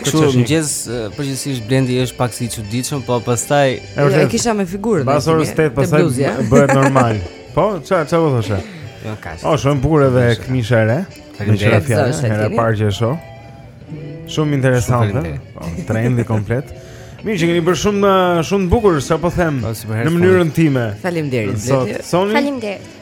Kështu është mëngjes, përgjithsisht Blendi është pak si i çuditshëm, po pastaj e kisha me figurën. Pas orës 8 pastaj bëhet normal. Po, ça ça u thoshe? Jo, ka. O, shumë bukur edhe këmisha e re. Faleminderit. Hera parë që shoh. Shumë interesante. Po, trendi komplet. Mirë që keni bërë shumë shumë bukur, siç po them, po, në mënyrën time. Faleminderit. Faleminderit.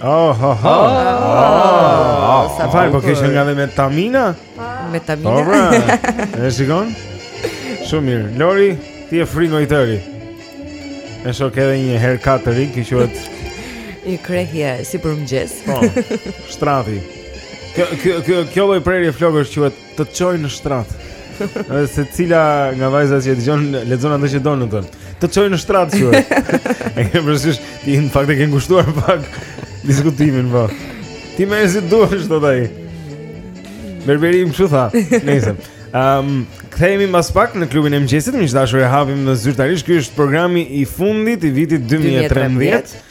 Oh, ho, ho. Oh, oh, sa fal, po kishin nga dhe me vitamina? Me vitamina. Po, pra. E shikon? Shumë mirë. Lori, ti je fringo i tëri. E shoh edhe një herë katëri, si quhet... I krehje, si për mëngjes. Po, shtrati. Kjo, kjo, kjo, kjo lloj prerje flokësh quhet Të të çoj në shtrat Secila nga vajzat që e dëgjon E lexon atë që do në të Të çoj në shtrat që e ke parasysh Ti në fakt e ke ngushtuar pak Diskutimin po Ti me e si të duash të taj Berberi im ç'u tha Nejse um, Kthehemi mas pak në klubin e mëngjesit Miq të dashur e hapim zyrtarisht Ky është programi i fundit i vitit 2013, 2013.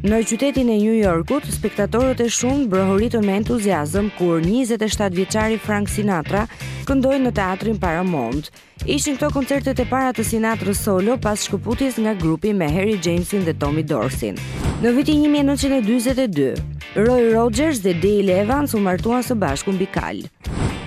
Në qytetin e New Yorkut, spektatorët e shumtë brohoritën me entuziazëm kur 27 vjeçari Frank Sinatra këndoi në teatrin Paramount. Ishin këto koncertet e para të Sinatrës solo pas shkëputjes nga grupi me Harry Jamesin dhe Tommy Dorsin. Në vitin 1947, Roy Rogers dhe Dale Evans u martuan së bashku mbi kalë.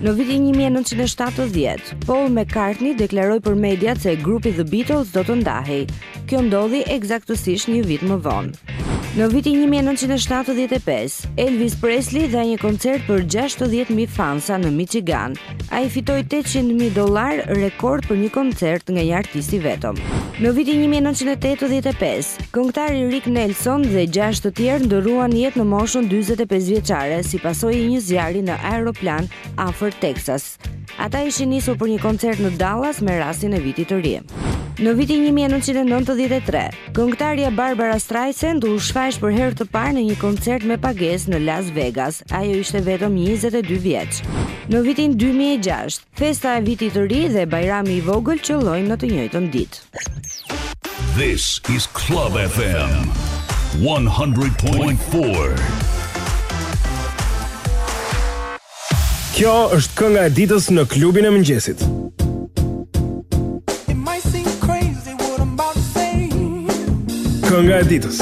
Në vitin 1970, Paul McCartney deklaroi për mediat se grupi The Beatles do të ndahej, Kjo ndodhi ekzaktësisht një vit më vonë. Në vitin 1975, Elvis Presley dha një koncert për 60.000 fansa në Michigan. Ai fitoi 800.000 dollarë rekord për një koncert nga një artist i vetëm. Në vitin 1985, këngëtari Rick Nelson dhe 6 të tjerë ndërruan jetë në moshën 45 vjeçare si pasojë i një zjarri në aeroplan afër Texas. Ata ishin nisur për një koncert në Dallas me rastin e vitit të ri. Në vitin 1993, këngëtarja Barbra Streisand u shfaq për herë të parë në një koncert me pagesë në Las Vegas. Ajo ishte vetëm 22 vjeç. Në vitin 2006, festa e vitit të ri dhe Bajrami i vogël qëllojnë në të njëjtën ditë. This is Club FM 100.4. Kjo është kënga e ditës në klubin e mëngjesit. Kënga e ditës.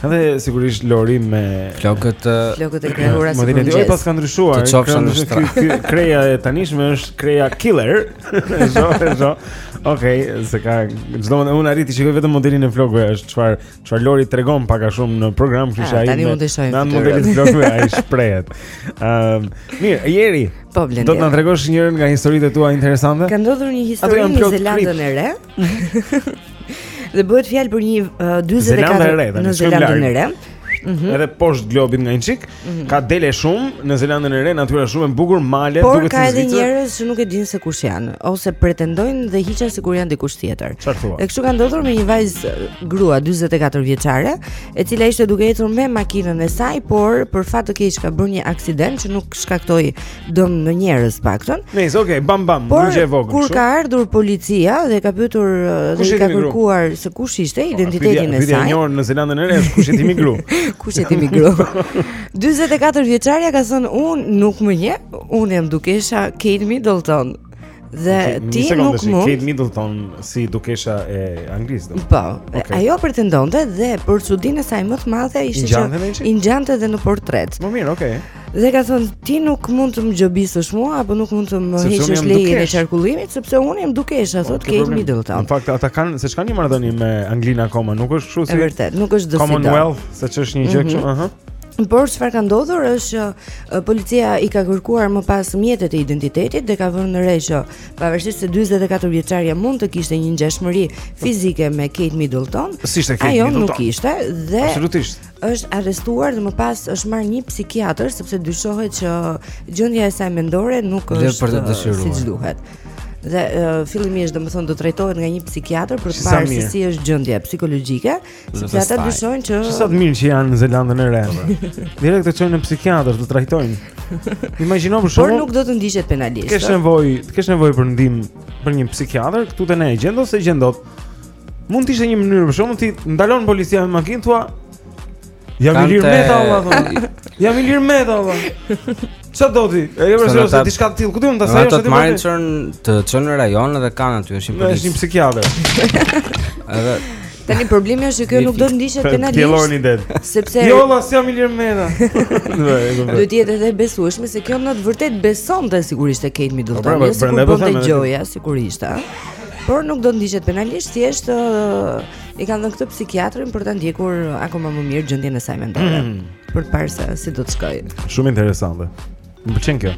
Edhe sigurisht Lori me flokët flokët e krehura si mund. Ai paska ndryshuar. Të çofshin në shtrat. Krehja e tanishme është krehja killer. Jo, jo. Okej, s'ka, çdo mëngjes unë arrij t'i shikoj vetëm modelin e flokëve është çfar çfar Lori tregon pak a shumë në program, kështu ah, që ai. Tani mund të shohim. Në modelin e flokëve ai shprehet. Ëm, mirë, Jeri. Po Blendi. Do të na tregosh njërin nga historitë tua interesante? Ka ndodhur një histori në Zelandën e Re. Dhe bëhet fjalë për një uh, 44 në Zelandën e Re. Mm -hmm. Edhe poshtë globit nga një çik, mm -hmm. ka dele shumë në Zelandën e Re, natyra shumë e bukur, male, duket si Por ka edhe njerëz që nuk e dinë se kush janë ose pretendojnë dhe hiqen sikur janë dikush tjetër. E kështu ka ndodhur me një vajzë grua 44 vjeçare, e cila ishte duke ecur me makinën e saj, por për fat të keq ka bërë një aksident që nuk shkaktoi dëm në njerëz të paktën. Nice, okay, bam bam, ndeshje e vogël. Kur ka ardhur policia dhe ka pyetur dhe i ka kërkuar se kush ishte po, identitetin e saj. Pyetja e njëjtë në Zelandën e Re, kush je ti mi gru? Kush je ti mi gru? 44 vjeçarja ka thënë, "Unë nuk më njeh, unë jam dukesha Kate Middleton." Dhe okay, ti nuk mund. Një Kate Middleton si dukesha e Anglisë. Po. Okay. Ajo pretendonte dhe për çudinë e saj më të madhe ishte që i ngjante dhe në portret. Po mirë, okay. Dhe ka thënë ti nuk mund të më gjobisësh mua apo nuk mund të më heqësh lejën e qarkullimit sepse unë jam dukesha, po, thotë Kate Middleton. Në fakt ata kanë seç kanë një marrëdhënie me Anglinë akoma, nuk është kështu si. Është vërtet, nuk është dëshirë. Commonwealth, seç është një gjë mhm. kështu, ëh. Por çfarë ka ndodhur është që policia i ka kërkuar më pas mjetet e identitetit dhe ka vënë re që pavarësisht se 44 vjeçarja mund të kishte një ngjashmëri fizike me Kate Middleton, si Kate ajo Middleton. nuk ishte dhe Absolutisht. është arrestuar dhe më pas është marrë një psikiatër sepse dyshohet që gjendja e saj mendore nuk është siç duhet dhe uh, fillimisht domethënë do të trajtohet nga një psikiatër për të parë se si është gjendja psikologjike Sepse ata dyshojnë që Sa të mirë që janë në Zelandën e Re. Direkt të çojnë në psikiatër, të trajtojnë. Imagjino për shembull. Por nuk do të ndiqet penalisht. Kesh nevojë, të kesh nevojë për ndihmë për një psikiatër, këtu te ne e gjen dot s'e gjen dot. Mund të ishte një mënyrë për shembull të ndalon policia me makinë thua. Jam Ilir Meta, valla. Jam Ilir Meta, valla. Çfarë do ti? E ke përsëritur se diçka të tillë, ku di unë ta sajojë atë? Ata të marrin çojnë të çojnë në rajon dhe kanë aty në Shqipëri. Një psikiatër. Edhe tani problemi është që kjo nuk do të ndiqet penalisht. Filloni det. Sepse Jo, valla, s'jam Ilir Meta. Do të jetë edhe besueshme se kjo në të vërtetë besonte se ishte Kate Middleton, po, pra, jo se po gjoja sigurisht, a? Por nuk do të ndiqet penalisht, thjesht i kanë dhënë këtë psikiatrin për ta ndjekur akoma më mirë gjendjen e saj mendore. Mm. Për të parë se si do të shkojë. Shumë interesante. Më pëlqen kjo.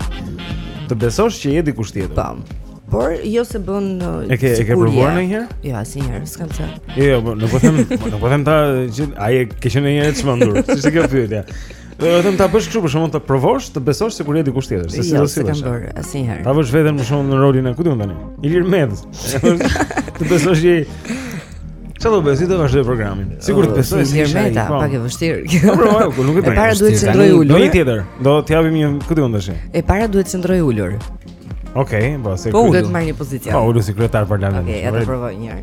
Të besosh që je dikush tjetër. Po. Por jo se bën E ke e ke provuar ndonjëherë? Jo, asnjëherë, s'kam thënë. Jo, jo, po, nuk po them, po, nuk po them ta që ai e ke qenë ndonjëherë çmendur. Si është kjo pyetja? Dua të them ta bësh kështu për shembull të provosh, të besosh sikur je dikush tjetër, se si jo, do të sillesh. Jo, s'kam bërë asnjëherë. Ta vësh veten për shembull në rolin e kujt do tani? Ilir Metës. Të besosh që Si do bëj, si do vazhdoj programin? Sikur të besoj se është Meta, po. pak e vështirë. Po provoj, po nuk e di. E para duhet të qëndroj ulur. Një tjetër. Do të japim një ku diun tash. E para duhet të qëndroj ulur. Okej, po se po, duhet të marr një pozicion. Po ulur si kryetar parlamenti. Okej, ta provoj një herë.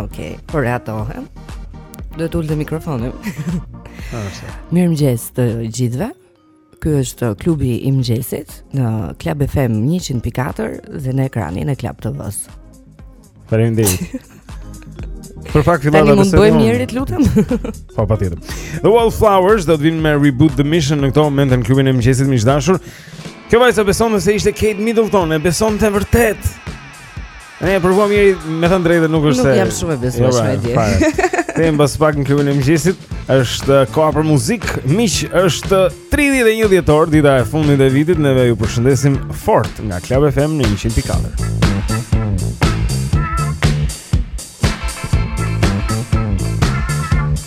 Okej, por ato, ha. Duhet të ul mikrofonin. Mirëmëngjes të gjithëve. Ky është klubi i mëngjesit në Club FM 104 dhe në ekranin e Club TV-s. Faleminderit. Në fakt fillon të mund bëjmë mirë, lutem. Po patjetër. The Wallflowers do të vinë me Reboot the Mission në këto momente në klubin e mëngjesit miq të dashur. Kjo vajza besonte se ishte Kate Middleton, e besonte vërtet. Ne e provuam një herë, me thënë të drejtën nuk është se... Nuk jam shumë e besueshme jo, pra, e dje. Kthehemi pas pak në klubin e mëngjesit, është koha për muzikë. Miq, është 31 dhjetor, dita e fundit e vitit, neve ju përshëndesim fort nga Club FM në 104.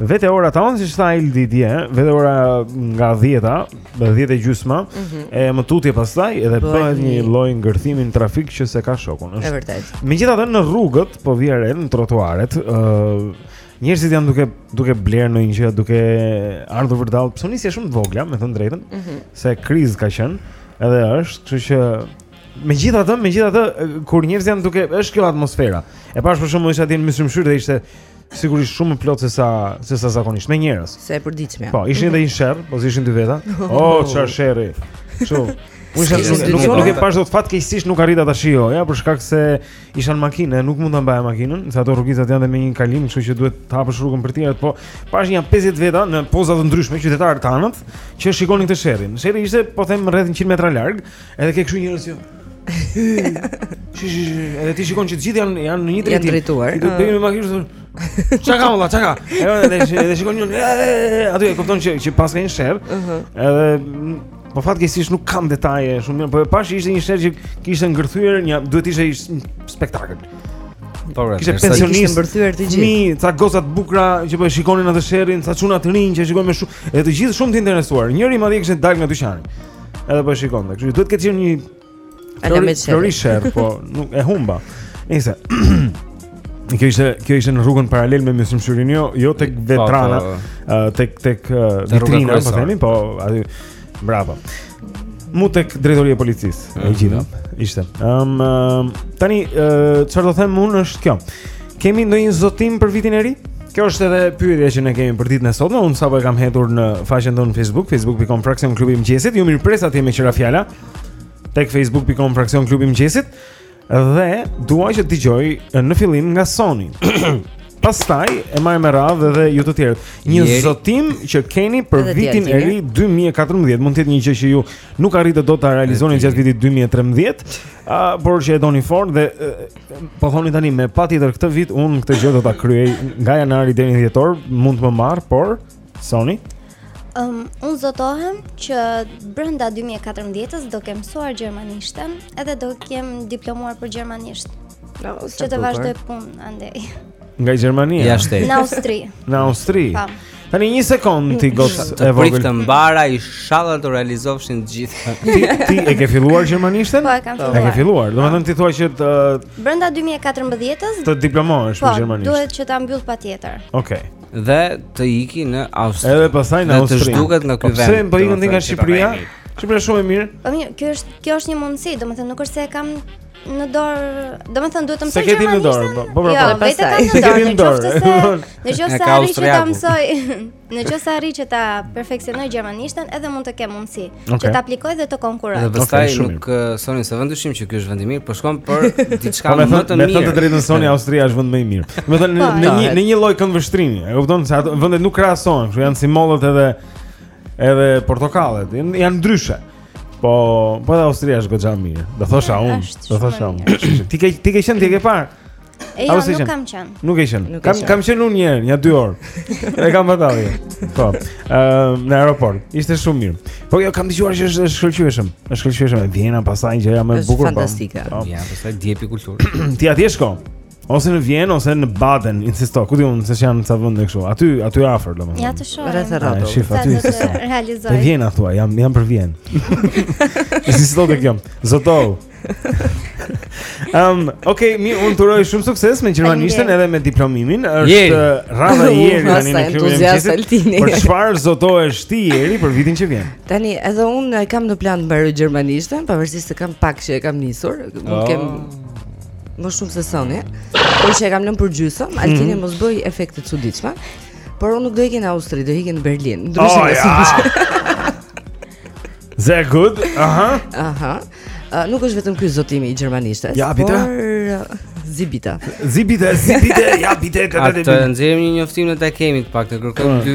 Vete ora tani, siç tha Ildi dje, vete ora nga dhjeta, dhe dhjetë e gjysma, mm -hmm. e më tutje pastaj edhe bëhet një lloj ngërthimi në trafik që s'e ka shokun. Është. E vërtetë. Megjithatë dhe në rrugët, po vë re, në trotuaret, uh, njerëzit janë duke, duke blerë ndonjë, duke ardhë vërdallë, psonisje shumë të vogla, me thënë të drejtën, mm -hmm. se krizë ka qenë, edhe është, kështu që Megjithatë, megjithatë, kur njerëzit janë duke, është kjo atmosfera E pashë për shembull isha dje në Myslym Shyr dhe ishte sigurisht shumë më plot se sa se sa zakonisht me njerëz. Se e përditshme. Po, ishin edhe një sherr, po ishin dy veta. Oh, çfarë sherri. Çu. Unë s'e nuk nuk, nuk e pashë dot fatkeqësisht nuk arrita ta shijoja, për shkak se isha në makinë, nuk mund ta mbaja makinën, se ato rrugicat janë me një kalim, kështu që duhet të hapësh rrugën për të tjerët, po pashë nja 50 veta në poza të ndryshme qytetarë tanët që shikonin këtë sherrin. Sherri ishte po them rreth 100 metra larg, edhe ke kështu njerëz që Shi shi shi, edhe ti shikon që të gjithë janë janë në një drejtim. Janë drejtuar. Ti do të me makinën thua. Çka ka vallë, çka ka? Edhe edhe shikon një aty e kupton që që paska një sherr. Mhm. Edhe po fatkeqësisht nuk kam detaje shumë mirë, po e pashë ishte një sherr që kishte ngërthyer një domethënë ishte një spektakël. Po rreth. Kishte pensionistë mbërthyer të gjithë. Mi, ca goca të bukura që po e shikonin atë sherrin, ca çuna të rinj që shikojnë me shumë, edhe të gjithë shumë të interesuar. Njëri madje kishte dalë nga dyqani. Edhe po e shikon. Kështu që duhet të ketë qenë një Flori- Florisher, po nuk e humba. Nëse Kjo ishte kjo ishte në rrugën paralel me Myslym Shyrin, jo jo tek vetrana, Po, po. ë, tek tek ë, Te rruga vitrina, po kryesore. themi, po aty. Bravo. Mu tek drejtoria e policisë, e Mhm. gjitha. Ishte. Ëm ëm, tani ë, çfarë do them unë është kjo. Kemi ndonjë zotim për vitin e ri? Kjo është edhe pyetja që ne kemi për ditën e sotme. Unë sapo e kam hedhur në faqen tonë në Facebook, facebook.com fraksion klubi i mëngjesit. Ju mirëpres atje me qira fjala tek facebook.com fraksion klubi i mëngjesit dhe dua që të dëgjoj në fillim nga Soni. Pastaj e marrim me radhë dhe ju të tjerët. Një Jeri. zotim që keni për Edhe vitin e ri 2014, mund të jetë një gjë që ju nuk arritët dot ta realizoni gjatë vitit 2013, uh, por që e doni fort dhe uh, Po thoni tani me patjetër këtë vit un këtë gjë do ta kryej nga janari deri në dhjetor, mund të më marr, por Soni Um, unë zotohem që brënda 2014-ës do kem mësuar gjermanishten edhe do kem diplomuar për gjermanisht Bravo, Që të vazhdoj punë, andej Nga Gjermania. Jashtë shtetit. Në Austri. Në Austri. Po. Tani një sekond ti gocë e vogël. Të mbara ishalla t'u realizofshin të gjithë. Ti ti e ke filluar gjermanishten? Po e kam filluar. E ke filluar. Domethënë ti thua që të Brenda 2014-s të diplomohesh për po, gjermanisht. Po, duhet që ta mbyll patjetër. Okej. Okay. Dhe të iki në Austri. Edhe pastaj në Austri. Të zhdukesh nga ky po, vend. Pse po ikën ti nga Shqipëria? Shqipëria shumë e mirë. Po mirë, kjo është kjo është një mundësi, domethënë nuk është se e kam në dorë, domethënë duhet të mësoj gjermanisht. S'e ke në dorë, po po po. Jo, po, vetë kam në dorë, në qoftë se në qoftë se arrij që ta mësoj, në qoftë se arrij që ta perfeksionoj gjermanishten, edhe mund të kem mundësi okay. që ta aplikoj dhe të konkurroj. Dhe pastaj okay, nuk eh, Soni s'e vë në dyshim që ky është vend i mirë, po shkon për diçka po, më të mirë. Me thënë të drejtën Soni Austria është vend më i mirë. Domethënë po, në një në një lloj këndvështrimi, e kupton se ato vendet nuk krahasohen, kështu janë si mollët edhe edhe portokallet, janë ndryshe. Po, po edhe Austria është goxha mirë. Do thosha unë, do thosha unë. Ti ke ti ke qenë ti ke parë. E jo, nuk kam qenë. Nuk ke qenë. Kam kam qenë unë një herë, një dy orë. E kam vëtavi. Po. Ëm në aeroport. Ishte shumë mirë. Po jo kam dëgjuar që është shkëlqyeshëm. Është e shkëlqyeshme Vjena, pastaj gjëja më e bukur. Është po. fantastike. Po. Ja, pastaj djepi i kulturës. Ti atje shko. Ose në Vjenë ose në Baden, insisto, ku di un se janë ca vende kështu. Aty, aty afër domethënë. Ja të shoh. Rreth rrotull. Shif aty. Realizoj. Në Vjenë thua, jam jam për Vjenë. Insisto tek jam. Zoto. Ehm, okay, mi un të uroj shumë sukses me gjermanishten edhe me diplomimin. Është rradha e Jerit tani në klubin e Altini. Për çfarë zotohesh ti Jeri për vitin që vjen? Tani edhe un kam në plan të mbaroj gjermanishten, pavarësisht se kam pak që e kam nisur, nuk oh. kem Më shumë se soni. Po që e kam lënë përgjysmë, mm -hmm. Altini mos bëj efekte të çuditshme. Por unë nuk do iki në Austri, do iki në Berlin. Ndryshe oh, ja. Sehr gut. Aha. Aha. Uh, nuk është vetëm ky zotimi i gjermanishtes, ja, por Zibita. Zibita, Zibita, ja bite këtë. Atë nxjerrim një njoftim në ta kemi të paktën kërkojmë dy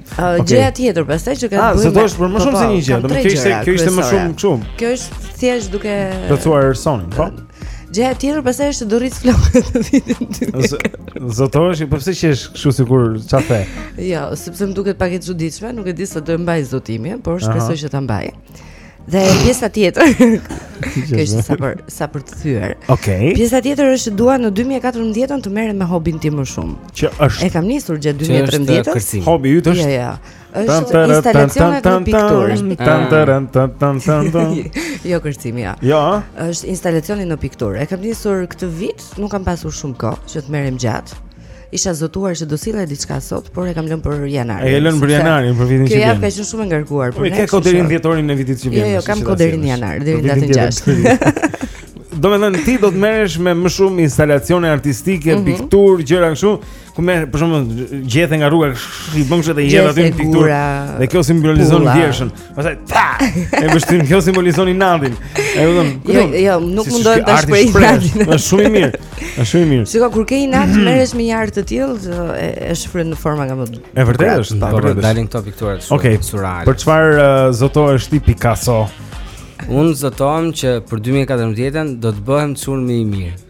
Okay. Gjëja tjetër pastaj që ka të ah, bëjë. Ah, do të për më po, shumë se po, një gjë, do të ishte kjo ishte më shumë këtu. Kjo është thjesht duke plotësuar sonin, po. Gjëja tjetër pastaj është do rrit flokët këtë vit. Zotohesh, po pse qesh kështu sikur ça the? Jo, sepse më duket pak e çuditshme, nuk e di sa do e mbaj zotimin, por shpresoj që ta mbaj. Dhe pjesa tjetër. Kjo është sa për sa për të thyer. Okej. Okay. Pjesa tjetër është dua në 2014-ën të merrem me hobin tim më shumë. Që është. E kam nisur gjatë 2013-s. Hobi yt është. Jo, jo. Është instalacionet në pikturë. Tan tan tan tan tan tan. Jo kërcim, ja. Jo. Është instalacioni në pikturë. E kam nisur këtë vit, nuk kam pasur shumë kohë që të merrem gjatë. Isha zotuar që do sillja diçka sot, por e kam lënë për janarin. E ke lënë për janarin, për vitin që vjen. Kjo javë ka qenë shumë e ngarkuar për ne. Ke kohë deri në dhjetorin e vitit që vjen. Jo, jo, kam kohë deri në janar, deri në datën 6. Domethënë ti do të merresh me më shumë instalacione artistike, mhm. pikturë, gjëra kështu, ku merr për shembull gjethe nga rruga, i bën kështu të jep aty pikturë. Dhe kjo simbolizon vjeshtën. Pastaj ta. E vështirë kjo simbolizon inatin. E vëdon. Jo, jo, nuk se mundohem ta shpreh inatin. Është shumë i mirë. Është shumë i mirë. Shiko kur ke inat mm. merresh me një art të tillë, e, e shfryn në forma nga më. E vërtetë është, ta vërtetë. Dalin këto piktura të okay. surreale. Për çfarë uh, zotohesh ti Picasso? Unë zotohem që për 2014-ën do të bëhem çun më i mirë.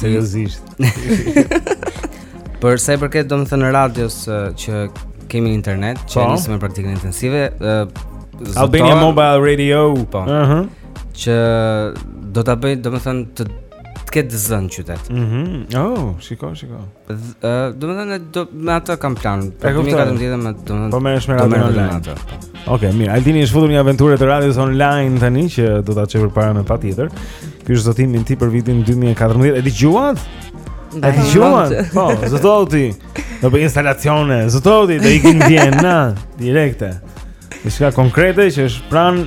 Seriozisht. Për sa i përket domethënë radios që kemi në internet, që po. nisëm me praktikën intensive, uh, Albania Mobile Radio, po. Ëh. Uh -huh. Që do ta bëj domethënë të të ketë zën qytet. Mhm. Mm oh, shiko, shiko. Domethënë, do, me atë kam plan Për të mika të ndjede me domethënë Po merresh me radio online atë. Oke, mirë, Altini është futur në aventurë të radios online tani Që do ta çojë përpara me patjetër Ky është zotimi i tij për vitin 2014 E dëgjuat? E dëgjuat? Po, zotohu ti Nëpër instalacione, zotohu ti dhe i kënë djenë na Direkte Diçka konkrete që është pranë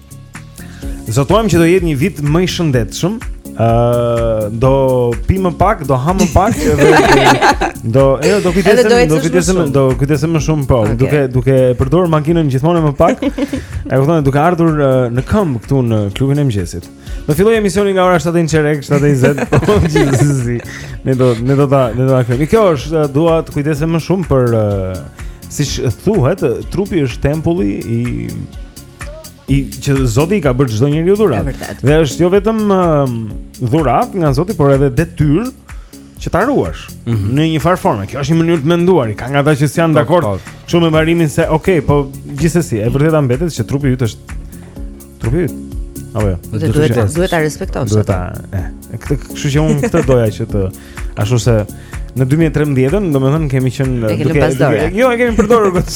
Zotohem që do jetë një vit më i shëndetshëm. Ëh, uh, do pi më pak, do ha më pak dhe do e jo, do kujdesem, do kujdesem, do kujdesem më shumë po, okay. duke duke përdorur makinën gjithmonë më pak. e kupton, duke ardhur uh, në këmbë këtu në klubin e mëngjesit. Do filloj emisionin nga ora 7 e çerek, 7:20. Po, gjithsesi. Ne do ne do ta ne do ta kemi. Kjo është dua të kujdesem më shumë për uh, siç thuhet, trupi është tempulli i i që Zoti i ka bërë çdo njeriu dhuratë. Dhe është jo vetëm uh, dhuratë nga Zoti, por edhe detyrë që ta ruash mm -hmm. në një far forme. Kjo është një mënyrë të menduari. Ka nga ata që s'janë dakord këtu me parimin se, ok, po gjithsesi, e vërteta mbetet që trupi yt është trupi yt. Apo jo. Duhet ta duhet ta respektosh. Duhet ta, e, këtë, kështu që unë këtë doja që të Ashtu se në 2013-ën, domethënë kemi qenë duke e kemi duke, jo, e kemi përdorur kot.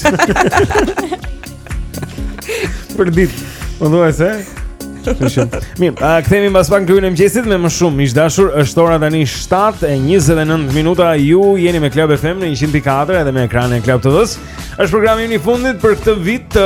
Përditë, unë dua se. Mirë, a kthehemi mbas pak te klubi i mëngjesit me më shumë. Miq të dashur, është ora tani 7:29 minuta. Ju jeni me Club FM në 100.4 edhe në ekranin e Club TV-s. Është programi i fundit për këtë vit të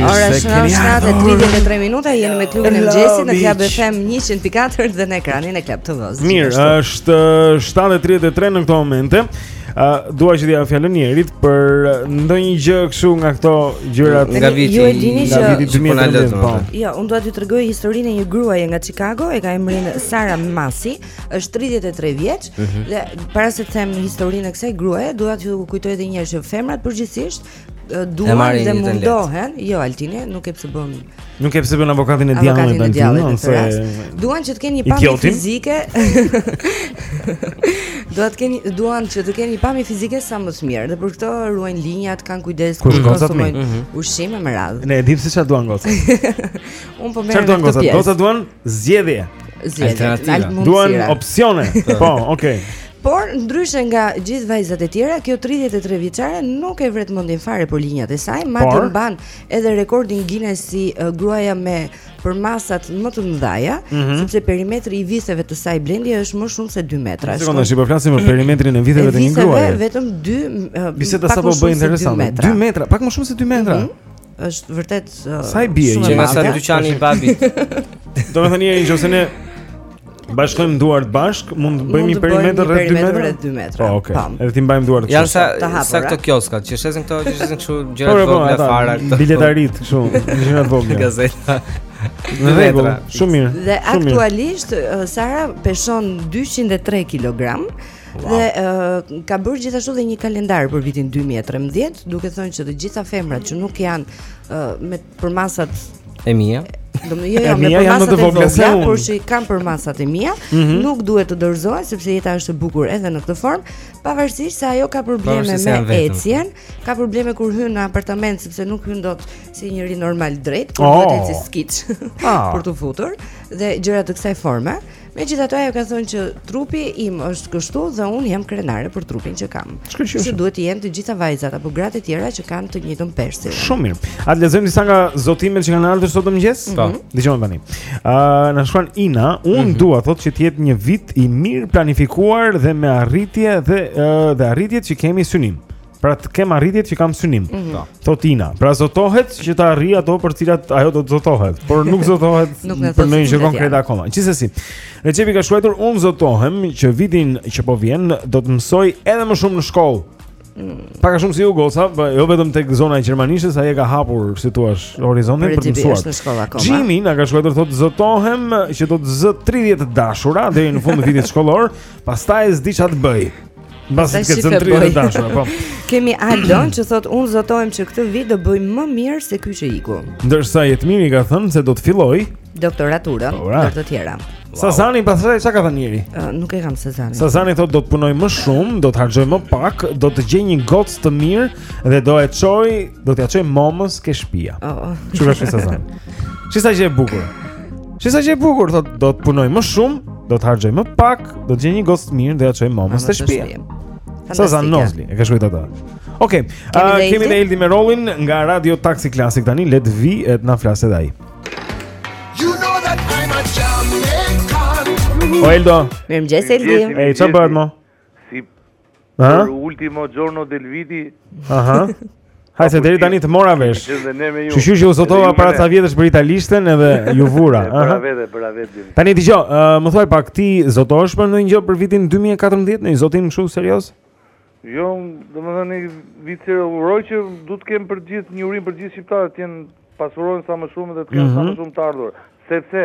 Ora është në 7.33 minuta, jeni me klubin e mëngjesit në Klab FM 100.4 dhe në ekranin e Klab TV-së. Mirë, është 7.33 në këto momente, uh, dua që t'ja jap fjalën njërit për ndonjë gjë kshu nga këto gjërat nga viti 2019. Po. Jo, unë duha t'ju të rëgoj historinë e një gruaj nga Chicago, e ka emrin Sara Masi, është 33 vjeç mm -hmm. dhe para se të them historinë e kësaj gruaje, dua t'ju kujtoj edhe një herë që femrat përgjithsisht duan dhe mundohen, jo Altin, nuk ke pse bën. Nuk ke pse bën avokatin e djallit tani. Djallit, se... Duan që të kenë një pamje fizike. Duan të kenë duan që të kenë pamje fizike sa më të mirë dhe për këtë ruajnë linjat, kanë kujdes kur konsumojnë mhm. ushqime me radhë. Ne e dimë se çfarë duan gocat. Unë po marr këtë pjesë. Çfarë duan gocat? Gocat duan zgjedhje. Zgjedhje. Duan opsione. Po, okay. Por ndryshe nga gjithë vajzat e tjera, kjo 33 vjeçare nuk e vret mendin fare për linjat e saj, madje mban edhe rekordin Guinness si uh, gruaja me përmasat më të mëdha, mm -hmm. sepse perimetri i vitheve të saj Blendi është më shumë se 2 metra. Sekondë, se po flasim për perimetrin e vitheve të një gruaje. Vetëm 2, uh, biseda sapo u bë interesante. 2 metra, pak më shumë se 2 metra. Mm -hmm. Është vërtet Sa i bie kjo, sa dyqani i babit. Domethënë jeni nëse ne bashkojmë duart bashkë, mund të bëjmë një perimetër rreth 2 metra. Rreth 2 metra. Po, okay. Po. Edhe t'i mbajmë duart kështu. Janë sa sa këto kioskat, që shesin këto, që shesin kështu gjëra të vogla fara këto. Biletaritë kështu, gjëra të vogla. Gazeta. Në rregull, shumë mirë. Dhe aktualisht Sara peshon 203 kg. Wow. Dhe uh, ka bërë gjithashtu dhe një kalendar për vitin 2013, duke thënë që të gjitha femrat që nuk janë uh, me përmasat e mia Domethënë jo, jo, me përmasat e vogla, por që i kanë përmasat e mia, mm -hmm. nuk duhet të dorëzohen sepse jeta është e bukur edhe në këtë formë, pavarësisht se ajo ka probleme me ecjen, ka probleme kur hyn në apartament sepse nuk hyn dot si njeri normal drejt, por oh. duhet të ecë skiç ah. për t'u futur dhe gjëra të kësaj forme. Megjithatë ajo ka thënë që trupi im është kështu dhe unë jam krenare për trupin që kam. Kështu duhet të jenë të gjitha vajzat apo gratë e tjera që kanë të njëjtën peshë. Shumë mirë. A të lexojmë disa nga zotimet që kanë ardhur sot mëngjes? Mhm. Po. Mm -hmm. Dëgjojmë tani. Ë uh, na shkruan Ina, unë mm -hmm. dua thotë që të jetë një vit i mirë planifikuar dhe me arritje dhe uh, dhe arritje që kemi synim. Pra të kem arritjet që kam synim. Mm -hmm. Thotë Ina. Pra zotohet që të arrijë ato për cilat ajo do të zotohet, por nuk zotohet për ndonjë gjë konkrete akoma. Gjithsesi, Rexhepi ka shkruar unë zotohem që vitin që po vjen do të mësoj edhe më shumë në shkollë. Mm. Pak a shumë si ajo goca, po jo vetëm tek zona e gjermanishtes, ai e ka hapur, si thua, horizontin për të mësuar. Jimmy na ka shkruar thotë zotohem që do të zë 30 dashura deri në fund të vitit shkollor, pastaj s'di ç'a të bëj. Mbasi të ketë zënë 30 dashura, po. Kemi Aldon që thotë unë zotohem që këtë vit do bëj më mirë se ky që iku. Ndërsa Jetmiri ka thënë se do të filloj doktoraturën po, ndër të tjera. Wow. Sazani pastaj çka ka thënë njëri? Uh, nuk e kam Sazani. Sazani thotë do të punoj më shumë, do të harxhoj më pak, do të gjej një gocë të mirë Dhe do e çoj, do t'ia çoj momës ke shtëpia. Oh. Çfarë është Sazani? Shi sa që e bukur. Shi sa që e bukur, thotë do të punoj më shumë, do të harxhoj më pak, do të gjej një gocë të mirë dhe ia çoj momës te shtëpia. Sazan Nozli, e ka shkruar ata. Okej. Okay. Kemi uh, Eldi Merollin nga Radio Taxi Classic tani, le të vijë e të na flasë edhe ai. You know that I'm a Jamaican. Oeldo. Mirëmëngjes Eldi. Ej, çfarë bëhet më? Si për ultimo giorno del viti. Aha. Hajde se deri tani të mora vesh. Që qysh u zotova para ca vjetësh për italishten edhe iu vura. Aha. Për vetë, për vetë. Tani dëgjo, më thuaj pak ti zotohesh për ndonjë gjë për vitin 2014 ndonjë zotim kështu serioz? Jo, domethënë një vit që uroj që do të kem për gjithë një urim për gjithë shqiptarët të pasurohen sa më shumë dhe të kenë sa më mhm. shumë të ardhura. Sepse,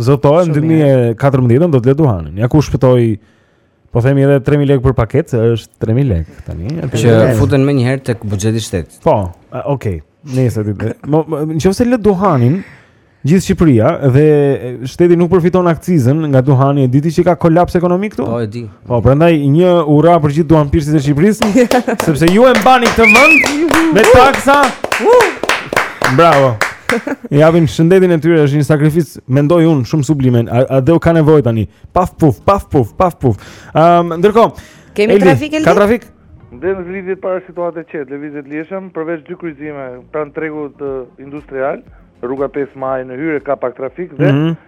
Zotohem 2014 do të lë duhanin. Ja ku shpëtoi Po themi edhe 3000 lekë për paketë, se është 3000 lekë tani. Që futen menjëherë tek buxheti i shtetit. Po, okay. Nëse ti më nëse lë duhanin gjithë Shqipëria dhe shteti nuk përfiton akcizën nga duhani e di ti që ka kolaps ekonomik këtu. Po e di. Po, prandaj një urra për gjithë duhanpirësit e Shqipërisë, sepse ju e mbani këtë vend me taksa. Bravo. Japin shëndetin e tyre është një sakrificë, mendoj unë shumë sublime. A, atdheu ka nevojë tani? Paf puf, paf puf, paf puf. Ëm, um, ndërkohë, kemi Eldi, trafik Eldi? Ka trafik? Dhe në zlidhjet para situatë e qetë, lëvizet lirshëm, përveç dy kryqëzime pranë tregut industrial, rruga 5 Maji në hyrje ka pak trafik dhe mm -hmm.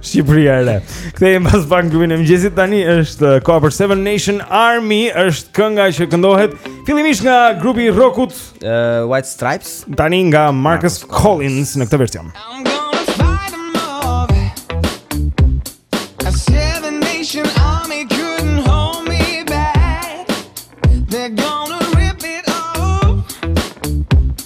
Shqipëria e re. Kthehemi pas pak n'grupin e mëngjesit tani është uh, koha për Seven Nation Army, është kënga që këndohet fillimisht nga grupi i rockut uh, White Stripes, tani nga Marcus Collins në këtë version. I'm gonna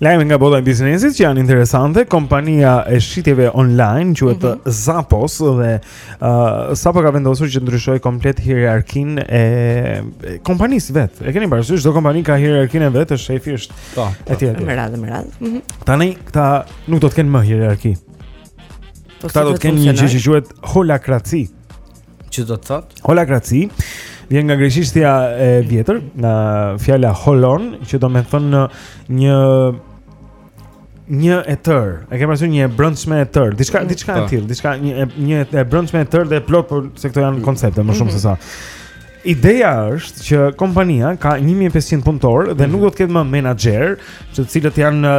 Lajme nga bota e biznesit që janë interesante, kompania e shitjeve online quhet mm -hmm. Zappos dhe uh, sapo ka vendosur që t'ndryshojë komplet hierarkinë e, e kompanisë vet. E keni parasysh çdo kompani ka hierarkinë e vet, është shefi është po, po. etj. Me radhë me radhë. Mm -hmm. Tani këta nuk do të kenë më hierarki. Po këta do të kenë një gjë që quhet holakraci. Që do të thotë? Holakraci. Vjen nga greqishtja e vjetër, nga fjala holon, që do me thënë një një e tërë. E ke parasysh një e brendshme e tërë, diçka mm, diçka e po. tillë, diçka një një e brendshme e tërë dhe e plotë por se këto janë mm. koncepte më shumë mm-hmm. se sa. Ideja është që kompania ka 1500 punëtorë dhe nuk do të ketë më menaxher, të cilët janë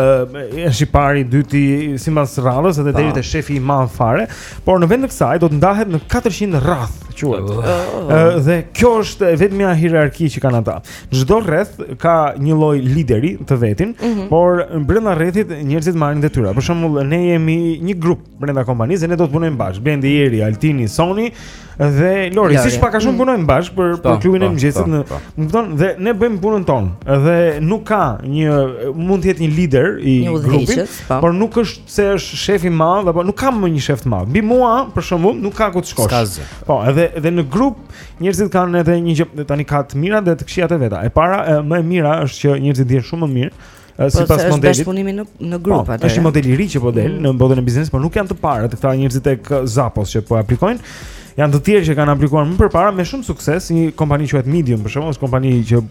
shefi i parë, i dyti, sipas radhës edhe deri te shefi i madh fare, por në vend të kësaj do të ndahet në 400 rrathë, quhet. Oh. Uh, dhe kjo është e vetmja hierarki që kanë ata. Çdo rreth ka një lloj lideri të vetin, mm -hmm. por brenda rrethit njerëzit marrin detyra. Për shembull, ne jemi një grup brenda kompanisë ne do të punojmë bashkë. Blendi, Eri, Altini, Soni dhe Lori, siç pak a shumë mm. punojmë bashkë për për klubin e mëngjesit në, më kupton, dhe ne bëjmë punën tonë. Dhe nuk ka një mund të jetë një lider i grupit, por nuk është se është shef i madh apo nuk ka më një shef të madh. Mbi mua, për shembull, nuk ka ku të shkosh. Po, edhe edhe në grup njerëzit kanë edhe një gjë tani ka të mira dhe të këqijat e veta. E para, më e mira është që njerëzit ndihen shumë më mirë sipas modelit. Është bashkëpunimi në në po, grup atë. Është një model i ri që po del mm. në botën e biznesit, por nuk janë të parët këta njerëzit tek Zappos që po aplikojnë. Janë të tjerë që kanë aplikuar më përpara me shumë sukses, një kompani quhet Medium për shembull, është kompani që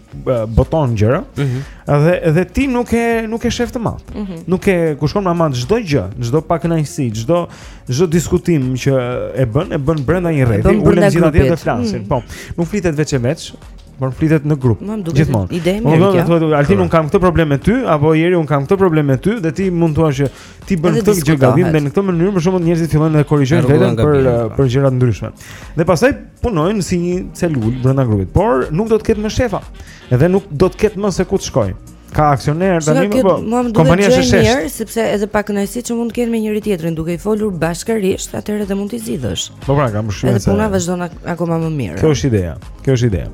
boton gjëra. Ëh. Mm -hmm. Dhe dhe ti nuk ke nuk ke shef të madh. Mm -hmm. Nuk ke ku shkon ama çdo gjë, çdo pakënaqësi, çdo çdo diskutim që e bën, e bën brenda një rrethi, ulen gjithë atje të flasin. Mm -hmm. Po. Nuk flitet veç e veç, Por flitet në grup. Më duket gjithmonë. Ide e mirë. Unë thotë Altin un kam këtë problem me ty apo Eri un kam këtë problem me ty dhe ti mund thua që ti bën këtë gjë gabim dhe në këtë mënyrë për shembull njerëzit fillojnë të korrigjojnë veten për po. për gjëra të ndryshme. Dhe pastaj punojnë si një celulë brenda grupit, por nuk do të ketë më shefa. Edhe nuk do të ketë më se ku të shkojë. Ka aksionerë tani më po. Kompania është shesh. Mirë, sepse edhe pakënaqësi që mund të kenë me njëri tjetrin duke i folur bashkërisht, atëherë dhe mund të zgjidhësh. Po pra, kam shumë. Edhe puna vazhdon akoma më mirë. Kjo është ideja. Kjo është ideja.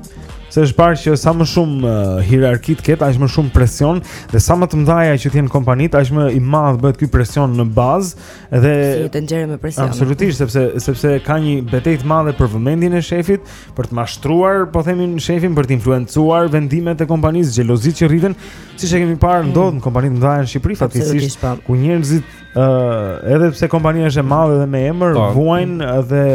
Se është parë që sa më shumë uh, hierarki të ketë, aq më shumë presion dhe sa më të mëdha që të jenë kompanitë, aq më i madh bëhet ky presion në bazë dhe si tenxhere me presion. Absolutisht, sepse sepse ka një betejë të madhe për vëmendjen e shefit, për të mashtruar, po themin shefin për të influencuar vendimet e kompanisë, xhelozitë që rriten, siç e kemi parë mm. ndodh në kompanitë e mëdha në Shqipëri fatkeqësisht, po. ku njerëzit ë uh, edhe pse kompania është e madhe dhe me emër, po. vuajnë dhe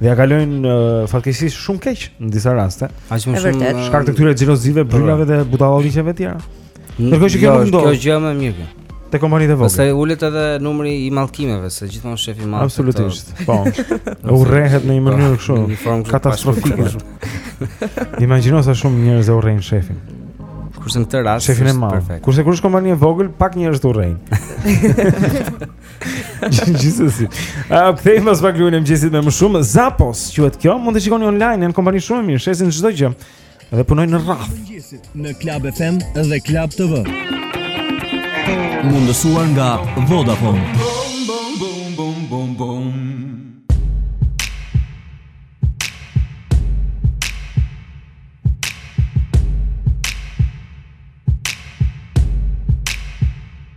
dhe ia kalojnë uh, fatkeqësisht shumë keq në disa raste. Aq më shumë shkak të këtyre xhelozive, bërrylave dhe budallallëqeve të tjera. Ndërkohë që kjo nuk ndodh. Kjo gjë më mirë kjo. Te kompanitë e vogla. Pastaj ulet edhe numri i mallkimeve, se gjithmonë shefi mall. Absolutisht. Po. Urrehet në një mënyrë po, kështu katastrofike. Imagjino sa shumë njerëz e urrejnë shefin. Kurse në këtë rast shefin e madh. Kurse kur është kompani e vogël, pak njerëz të urrejnë. Gjithsesi. A uh, kthej mos pak luajmë gjithsesi me më shumë. Zappos, quhet kjo, mund të shikoni online një kompani shumë e mirë, shesin çdo gjë. Dhe punojnë në rrafsh. Në Club FM dhe Club TV. Mundësuar nga Vodafone.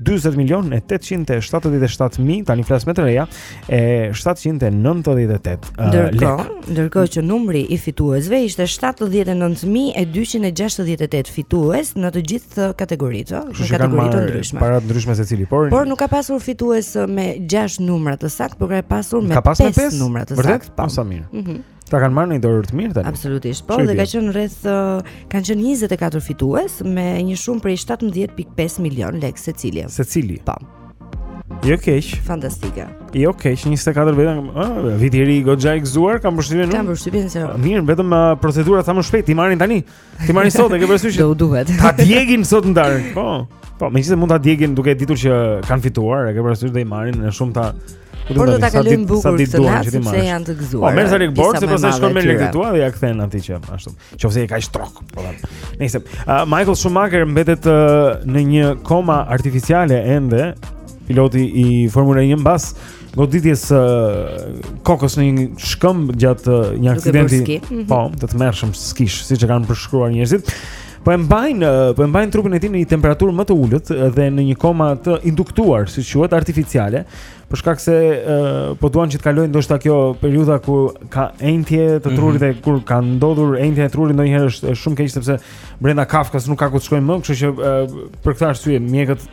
40 milion e 877 mijë tani flas me të reja e 798 lekë ndërkohë që numri i fituesve ishte 79268 fitues në të gjithë kategoritë ëh në kategori të ndryshme para të ndryshme secili por por nuk ka pasur fitues me 6 numra të saktë por ka pasur me 5 numra të saktë ka pasur me 5 numra të saktë po sa mirë mhm. Kanë marrë një dorë të mirë tani. Absolutisht. Po, dhe ka qenë rreth uh, kanë qenë 24 fitues me një shumë prej 17.5 milion lekë secili. Secili. Po. Jo keq. Fantastike. Jo keq, 24 veta. Uh, viti i ri goxha i gëzuar, kam përshtypjen. Kam përshtypjen se. Mirë, vetëm uh, procedurat sa më shpejt t'i marrin tani. T'i marrin sot, e ke parasysh? Do u duhet. Ta djegin sot në darkë. Po. Po, megjithëse mund ta djegin duke ditur që kanë fituar, e ke parasysh do i marrin në shumë ta Por do ta kalojnë bukur këtë natë sepse janë të gëzuar. Po, merr sa lekë borxh, sepse shkon me lekët tua dhe ia kthen atij që ashtu. Qofse e ka shok. Po. Nëse uh, Michael Schumacher mbetet uh, në një koma artificiale ende, piloti i Formula 1 mbas goditjes së kokës në një shkëmb gjatë një aksidenti. Mhm. Po, të tmerrshëm skish, siç e kanë përshkruar njerëzit. Po e mbajnë, po e mbajnë trupin e tij në një temperaturë më të ulët dhe në një koma të induktuar, siç quhet, artificiale, për shkak se po duan që të kalojë ndoshta kjo periudha ku ka enjtje të mhm. trurit mm -hmm. dhe kur ka ndodhur enjtja e trurit ndonjëherë është shumë keq sepse brenda kafkës nuk ka ku të shkojë më, kështu që për këtë arsye mjekët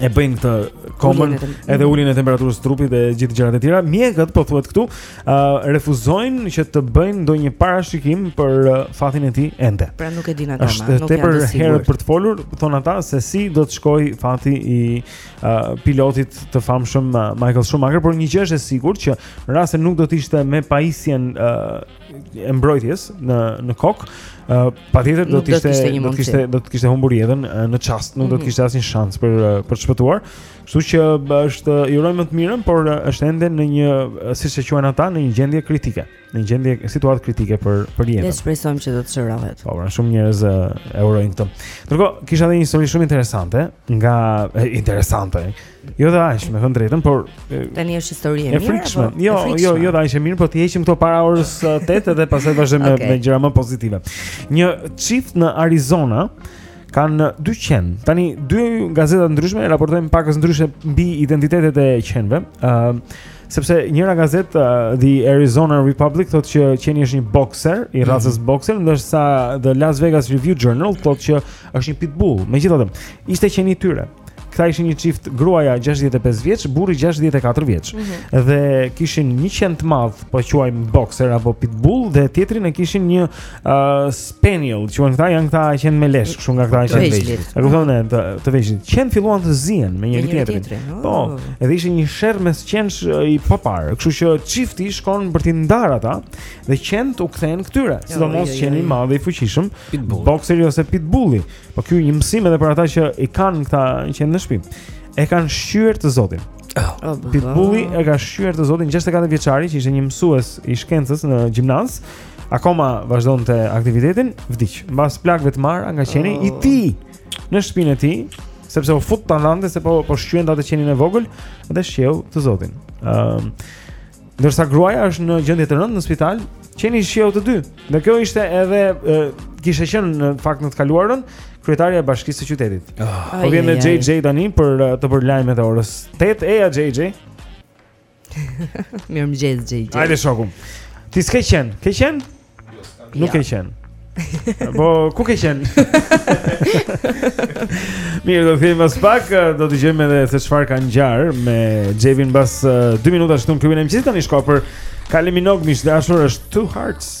e bëjnë këtë komën edhe uljen e temperaturës së trupit dhe gjithë gjërat e tjera. Mjekët po thuhet këtu, ë uh, refuzojnë që të bëjnë ndonjë parashikim për uh, fatin e tij ende. Pra nuk e dinë ata, nuk janë të sigurt. Është tepër herët për të folur, thonë ata se si do të shkojë fati i uh, pilotit të famshëm uh, Michael Schumacher, por një gjë është e sigurt që në rast se nuk do të ishte me pajisjen uh, e mbrojtjes në në kokë, uh, patjetër do të ishte do të kishte do të kishte humbur jetën uh, në çast, nuk mm -hmm. do të mhm. kishte asnjë shans për uh, për të shpëtuar. Kështu që është i urojmë më të mirën, por është ende në një siç e quajnë ata, në një gjendje kritike, në një gjendje situatë kritike për për jetën. Ne shpresojmë që do të shërohet. Po, pra, shumë njerëz e urojnë këtë. Ndërkohë, kisha edhe një histori shumë interesante nga e, interesante. Jo dhe aq, me thënë drejtën, por tani është histori e mirë. E frikshme. Jo, jo, jo dhe aq e mirë, po t'i heqim këto para orës 8 dhe pastaj vazhdojmë okay. me gjëra më pozitive. Një çift në Arizona kanë dy qen. Tani dy gazeta të ndryshme raportojnë pakëz ndryshe mbi identitetet e qenve. Ë uh, sepse njëra gazetë uh, The Arizona Republic thotë që qeni është një boxer, i mhm. racës mm -hmm. boxer, ndërsa The Las Vegas Review Journal thotë që është një pitbull. Megjithatë, ishte qeni i tyre. Këta ishin një çift gruaja 65 vjeç, burri 64 vjeç. Mm -hmm. Dhe kishin një qen të madh, po quajmë boxer apo pitbull dhe tjetrin e kishin një uh, spaniel, quhen këta janë këta qen me lesh, kështu nga këta qen vegjël. E kupton e të, të vegjël. Qentë filluan të zihen me njëri tjetrin. Tjetri. Oh. Po, edhe ishte një sherr mes qensh i papar, kështu që çifti shkon për t'i ndarë ata dhe qentë u kthehen këtyre, jo, sidomos jo, jo, qeni i madh i fuqishëm, boxeri ose pitbulli. Po ky një mësim edhe për ata që i kanë këta qentë në shtëpi. E kanë shqyer të zotin. Oh. oh Pitbulli e ka shqyer të zotin 64 vjeçari që ishte një mësues i shkencës në gjimnaz. Akoma vazhdonte aktivitetin, vdiq. Mbas plagëve të marra nga qeni oh. i tij në shtëpinë e tij, sepse u fut t'a ndante se po po shqyente atë qenin e vogël dhe shqeu të zotin. Ëm um, Ndërsa gruaja është në gjendje të rëndë në spital, qeni shqeu të dy. Dhe kjo ishte edhe e, kishte qenë në fakt në të kaluarën kryetarja e bashkisë së qytetit. Oh. Po vjen me JJ tani për e, të bërë lajmet e orës 8 eja JJ. Mirëmëngjes JJ. Hajde shoku. Ti s'ke qen, ke qen? Nuk ke qen. Po ku ke qen? Mirë, do të kthehemi pas pak, do të dëgjojmë edhe se çfarë ka ngjarë me Xhevin pas 2 minutash këtu në klubin e mëngjesit tani shko për Kaliminog miq të dashur është Two Hearts.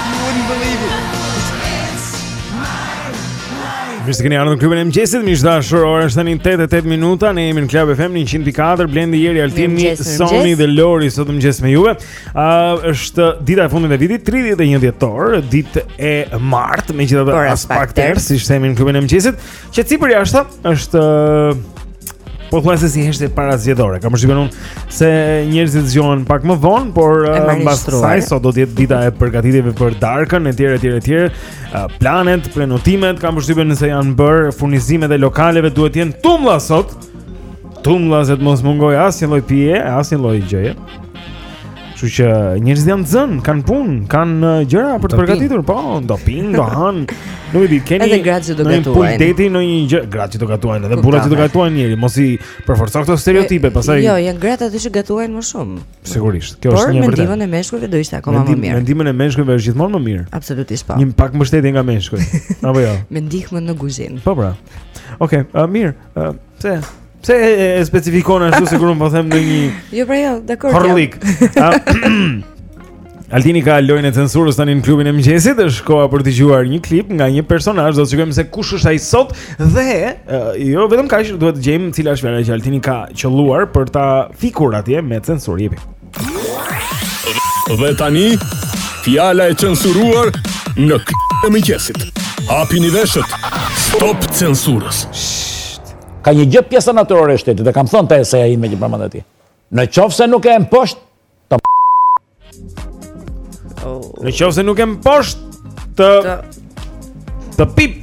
You wouldn't believe it. Mirë se keni ardhur në klubin e mëngjesit. Miq të dashur, ora është tani 8:08 minuta. Ne jemi në Club FM 104, Blendi Jeri, Altini, Soni dhe Lori sot mëngjes me juve. Ë uh, është dita e fundit e vitit, 31 dhjetor, ditë e martë, megjithatë as pak tërë siç themi në klubin e mëngjesit. Qetësi përjashta është pothuajse si heshtje parazgjedhore. Kam përshtypjen unë se njerëzit zgjohen pak më vonë, por mbas kësaj sot do të jetë dita e përgatitjeve për darkën etj etj etj. Planet, prenotimet kam përshtypjen nëse janë bërë, furnizimet e lokaleve duhet të jenë tumlla sot. Tumlla se të mos mungoj asnjë lloj pije, asnjë lloj gjëje. Kështu që njerëzit janë zënë, kanë punë, kanë uh, gjëra për të përgatitur, po, do pinë, do han. Nuk e di, keni Edhe gratë që do gatuajnë. Në plan të keni ndonjë gjë, gratë që do gatuajnë, edhe burrat që do gatuajnë Jeri, mos i përforco këto stereotipe, pastaj. Jo, janë gratë ato që gatuajnë më shumë. Sigurisht, kjo është një vërtetë. Por me ndihmën e meshkujve do ishte akoma më mirë. Me ndihmën e meshkujve është gjithmonë më mirë. Absolutisht po. Një pak mbështetje nga meshkujt. Apo jo. Me ndihmën në guzhinë. Po pra. Okej, okay, uh, mirë. Uh, pse? Pse e specifikon ashtu sikur un po them ndonjë Jo, pra jo, dakor. Horrllik. Altini ka lojën e censurës tani në klubin e mëngjesit, është koha për të dëgjuar një klip nga një personazh, do të shikojmë se kush është ai sot dhe uh, jo vetëm kaq, duhet të gjejmë cila është fjala që Altini ka qëlluar për ta fikur atje me censurë jepi. Dhe tani fjala e censuruar në klubin e mëngjesit. Hapini veshët. Stop censurës. Shh. ka një gjë pjesa natyrore e shtetit, e kam thënë te eseja ime që përmend atje. Në qoftë se nuk e mposht, të oh. Në qoftë se nuk e mposht, të të pip.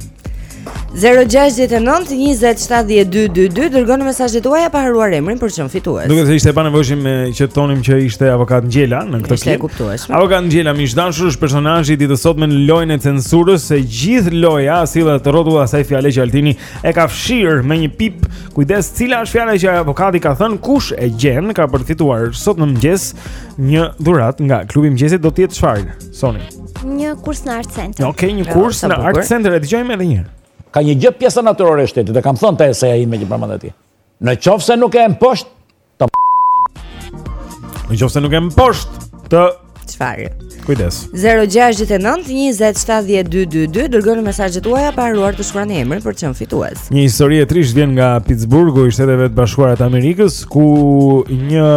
0-6-9-27-12-22 Dërgoni mesazhet tuaja pa harruar emrin për të qenë fitues Duket se ishte e panevojshme që të thonim që ishte avokat Ngjela në këtë klip Avokat Ngjela, miq të dashur është personazhi i ditës sotme në lojën e censurës E gjithë loja sillet rrotull asaj fjale që Altini e ka fshirë me një pip. Kujdes, cila është fjala që avokati ka thënë kush e gjen ka përfituar sot në mëngjes një dhuratë nga klubi i mëngjesit do të jetë çfarë? Soni. Një kurs në Art Center. Okej, okay, një kurs në Art Center e dëgjojmë edhe një herë. Ka një gjë pjesa natyrore e shtetit, e kam thënë te eseja ime që përmende. Në qoftë se nuk e mposht, Në qoftë se nuk e më poshtë Të Çfarë Kujdes 0-6-9-27-12-2 Dërgoni mesazhet tuaja Pa harruar të shkruani emrin për të qenë fitues Një histori e trishtë vjen nga Pittsburghu i Shteteve të Bashkuara të Amerikës Ku një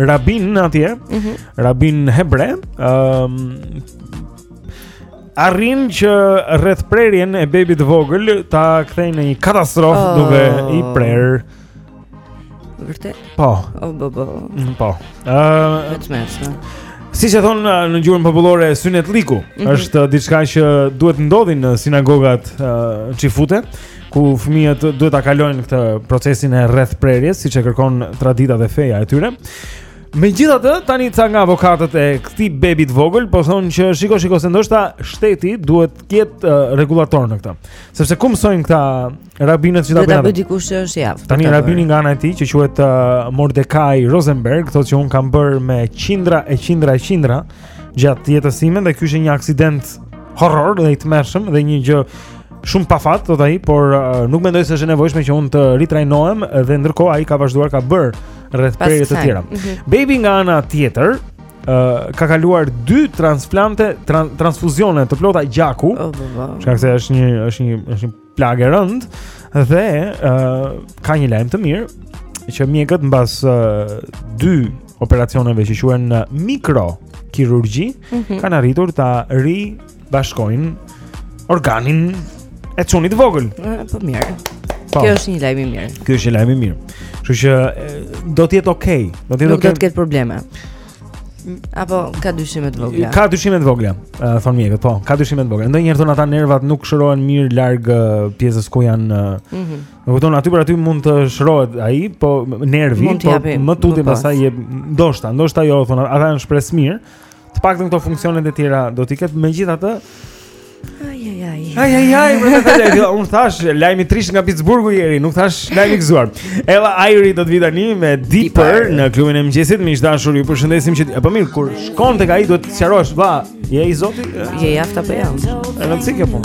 Rabin atje mm -hmm. Rabin Hebre um, arrin që rrethprerjen e bebit të vogël ta kthejë në një katastrofë oh. duke i prerë Vërtet? Po. O bo bo. Mm, po. Ëh. Uh, Siç e thonë në gjuhën popullore synetllëku, mm -hmm. është diçka që duhet të ndodhë në sinagogat uh, çifute, ku fëmijët duhet ta kalojnë këtë procesin e rrethprerjes, siç e kërkon tradita dhe feja e tyre. Megjithatë, tani ca nga avokatët e këtij bebit të vogël po thonë që shiko shiko se ndoshta shteti duhet të jetë uh, rregullator në këtë. Sepse ku mësojnë këta Rabinët që ta bëjnë. Do ta bëjë dikush që është javë. Tani rabini nga ana e tij që quhet uh, Mordecai Rosenberg thotë që unë kam bërë me qindra e qindra e qindra gjatë jetës sime dhe ky ishte një aksident horror dhe i tmerrshëm dhe një gjë shumë pa fat thotë ai, por uh, nuk mendoj se është e nevojshme që unë të ritrajnohem dhe ndërkohë ai ka vazhduar ka bërë rrethprerje të tjera. Mm -hmm. Bebi nga ana tjetër Uh, ka kaluar dy transplante tran, transfuzione të plota gjaku. Oh, oh, oh. Shkaku se është një është një është një plagë e rëndë dhe uh, ka një lajm të mirë që mjekët mbas uh, dy operacioneve që quhen mikrokirurgji mm -hmm. kanë arritur ta ribashkojnë organin e çunit të vogël. Po mirë. Po. Kjo është një lajm i mirë. Kjo është një lajm i mirë. Kështu që do të jetë okay, do të jetë okay. Nuk do të ketë probleme. Apo ka dyshime të vogla. Ka dyshime të vogla, uh, thonë mjekët, po, ka dyshime të vogla. Ndonjëherë thonë ata nervat nuk shërohen mirë larg uh, pjesës ku janë. Ëh. Uh, mm -hmm. Kupton aty për aty mund të shërohet ai, po nervi, po më tutje pastaj jep ndoshta, ndoshta jo thonë ata janë shpresëmirë. Të paktën këto funksionet e tjera do t'i ketë, megjithatë Ai ai ai, me thënë ti, unë thashë lajm i trishtë nga Pittsburghu ieri, nuk thashë lajm i gëzuar. Ella Eyre do të vijë tani me Deeper në klubin e mëngjesit, miq të dashur, ju përshëndesim që e po mirë kur shkon tek ai duhet të sqarohesh, va, je i zoti? Je i aftë apo jo? Në rëndësi kjo po.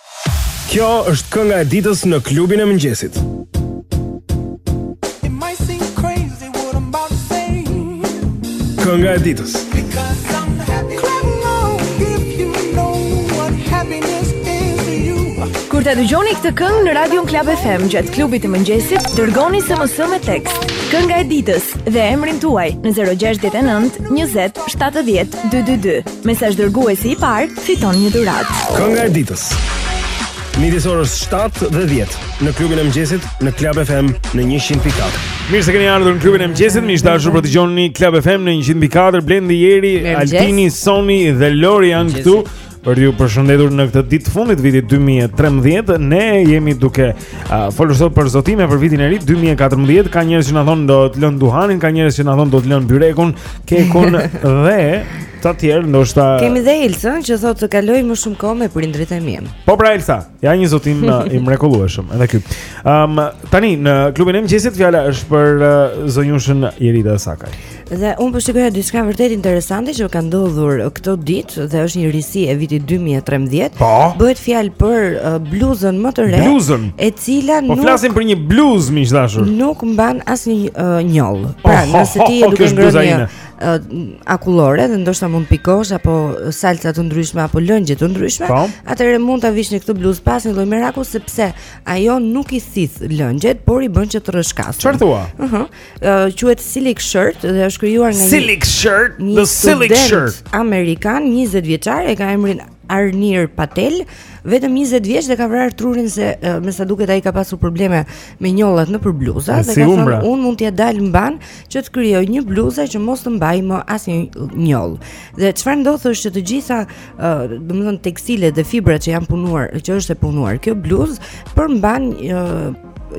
Kjo është kënga e ditës në klubin e mëngjesit. Kënga e ditës. Kur ta dëgjoni këtë këngë në Radio Club FM gjatë klubit të mëngjesit, dërgoni SMS me tekst, kënga e ditës dhe emrin tuaj në 069 20 70 222. Mesazh dërguesi i parë fiton një dhuratë. Kënga e ditës. Midis orës 7 dhe 10 në klubin e mëngjesit në Club FM në 100.4. Mirë se keni ardhur në klubin e mëngjesit. Miq të dashur po dëgjoni Club FM në 100.4 Blendi Jeri, Altini, Soni dhe Lori janë këtu për t'ju përshëndetur në këtë ditë të fundit të vitit 2013. Ne jemi duke uh, folur sot për zotime për vitin e ri 2014. Ka njerëz që na thonë do të lëmë duhanin, ka njerëz që na thonë do të lëmë byrekun, kekun dhe Sa të tjerë, ndoshta Kemi dhe Elsën që thotë të kaloj më shumë kohë me prindrit e mi. Po pra Elsa, ja një zotim uh, i mrekullueshëm, edhe ky. Ëm um, tani në klubin e mëngjesit fjala është për uh, zonjushën Irida Sakaj. Dhe unë po shikoja diçka vërtet interesante që ka ndodhur këto ditë dhe është një risi e vitit 2013. Po. Bëhet fjalë për uh, bluzën më të re, bluzën. e cila po nuk Po flasim për një bluzë miq të dashur. Nuk mban asnjë uh, njollë. Pra, oh, nëse ti oh, je duke ngrënë një akullore dhe ndoshta mund pikosh apo salca të ndryshme apo lëngje të ndryshme, po. atëherë mund ta vishni këtë bluzë pa asnjë lloj meraku sepse ajo nuk i thith lëngjet, por i bën që të rrëshqasin. Çfarë thua? Ëh. Uh -huh. Quhet Silic shirt dhe është krijuar nga Silic shirt, the Silic shirt. Një student amerikan 20 vjeçar e ka emrin Arnir Patel, vetëm 20 vjeç dhe ka vrarë trurin se me sa duket ai ka pasur probleme me njollat nëpër bluza dhe siç ka thënë unë mund t'ia dal mbanë që të krijoj një bluzë që mos të mbajë më asnjë njollë. Dhe çfarë ndodh është që të gjitha, domethënë tekstilet dhe fibrat që janë punuar, që është e punuar kjo bluzë, përmban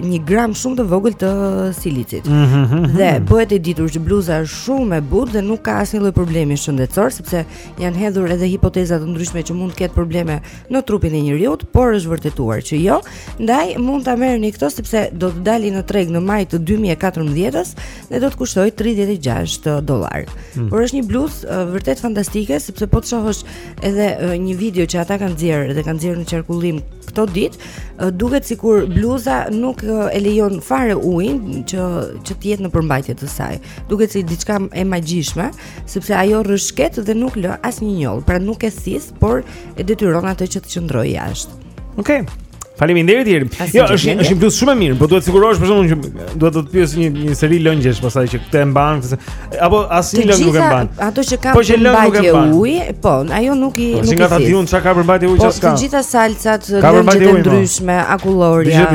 një gram shumë të vogël të silicit. Mm -hmm. Dhe bëhet e ditur që bluza është shumë e butë dhe nuk ka asnjë lloj problemi shëndetësor sepse Janë hedhur edhe hipoteza të ndryshme që mund të ketë probleme në trupin e njeriut, por është vërtetuar që jo. Ndaj mund ta merrni këtë sepse do të dalë në treg në maj të 2014-s dhe do të kushtojë 36 dollarë. Hmm. Por është një bluzë uh, vërtet fantastike sepse po të shohësh edhe uh, një video që ata kanë nxjerrë dhe kanë nxjerrë në qarkullim këto ditë, uh, duket sikur bluza nuk uh, e lejon fare ujin që që të jetë në përmbajtje të saj. Duket si diçka e magjishme. sepse ajo rrëshket dhe nuk lë asnjë njollë, pra nuk e thith, por e detyron atë që të qëndrojë jashtë. Okej. Okay. Faleminderit Jeri. Jo, është është një bluzë shumë e mirë, por duhet të sigurohesh për shkakun që duhet të të pyes një një seri lëngjesh pastaj që këtë e mban, se apo asnjë lëng nuk e mban. Ato që kanë po asnjë lëng nuk e mban. Uji, po, ajo nuk i po, nuk i. Se nga ta di unë çka ka përmbajtje uji po, çka? Po, të gjitha salcat, lëngjet e ndryshme, akullorja.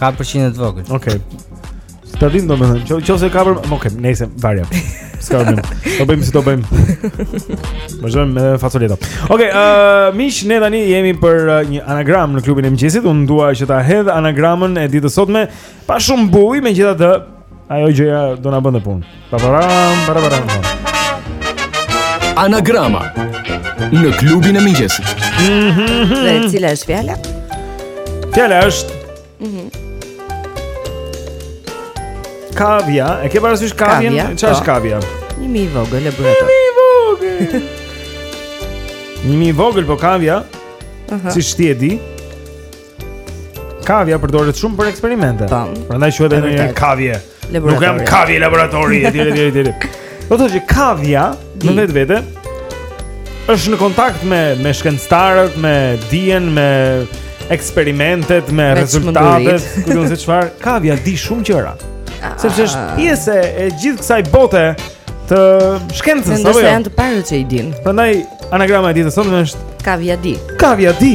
Ka përqindje të vogël. Okej. Të dim domethënë, ço ço se ka për, më okay, nejse, varja. S'ka më. Do bëjmë si do bëjmë. Më jam me facoleta. Okej, okay, ë uh, miq ne tani jemi për uh, një anagram në klubin e mëngjesit. Unë dua që ta hedh anagramën e ditës sotme pa shumë bujë, megjithatë ajo gjëja do na bënte punë. Pa pa pa pa pa. Anagrama në klubin e mëngjesit. Mhm. Dhe cila është fjala? Fjala është Kavja, e ke parasysh kavjen? Çfarë është kavja? Po. Një mi i vogël e bërë. Një mi i vogël. Një mi i vogël po kavja. Aha. Siç ti e di, Kavja përdoret shumë për eksperimente. Po. Prandaj quhet edhe një kavje. Nuk jam kavje laboratori e tjerë tjerë tjerë Do të thotë që kavja Në vetvete është në kontakt me, me shkencëtarët, me dijen, me eksperimentet, me, me rezultatet Kupton se çfarë, kavja di shumë gjëra ah. Sepse është pjesë e gjithë kësaj bote të shkencës apo jo? Nëse janë të parët që i dinë Prandaj, anagrama e ditës sonë është Kavja di Kavja di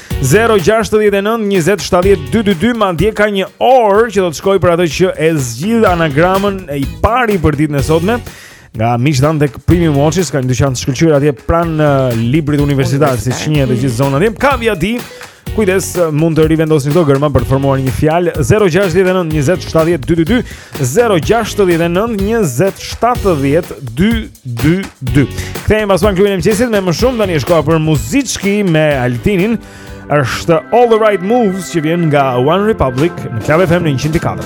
0-6-9-20-70-222 Madje ka një orë që do të shkojë për atë që e zgjidh anagramën i pari për ditën e sotme Nga miqtë tanë tek Premium Watches, kanë një dyqan të shkëlqyer atje pranë uh, librit universitar, siç njihet dhe gjithë zona atje Kavja di, kujdes uh, mund të rivendosni këto gërma për të formuar një fjalë 0-6-9-20-70-222 0-6-9-20-70-222 Kthehemi pas pak në klubin e mëngjesit me më shumë Tani është koha për muziçkë me Altinin është All the Right Moves që vjen nga One Republic në Club FM në 104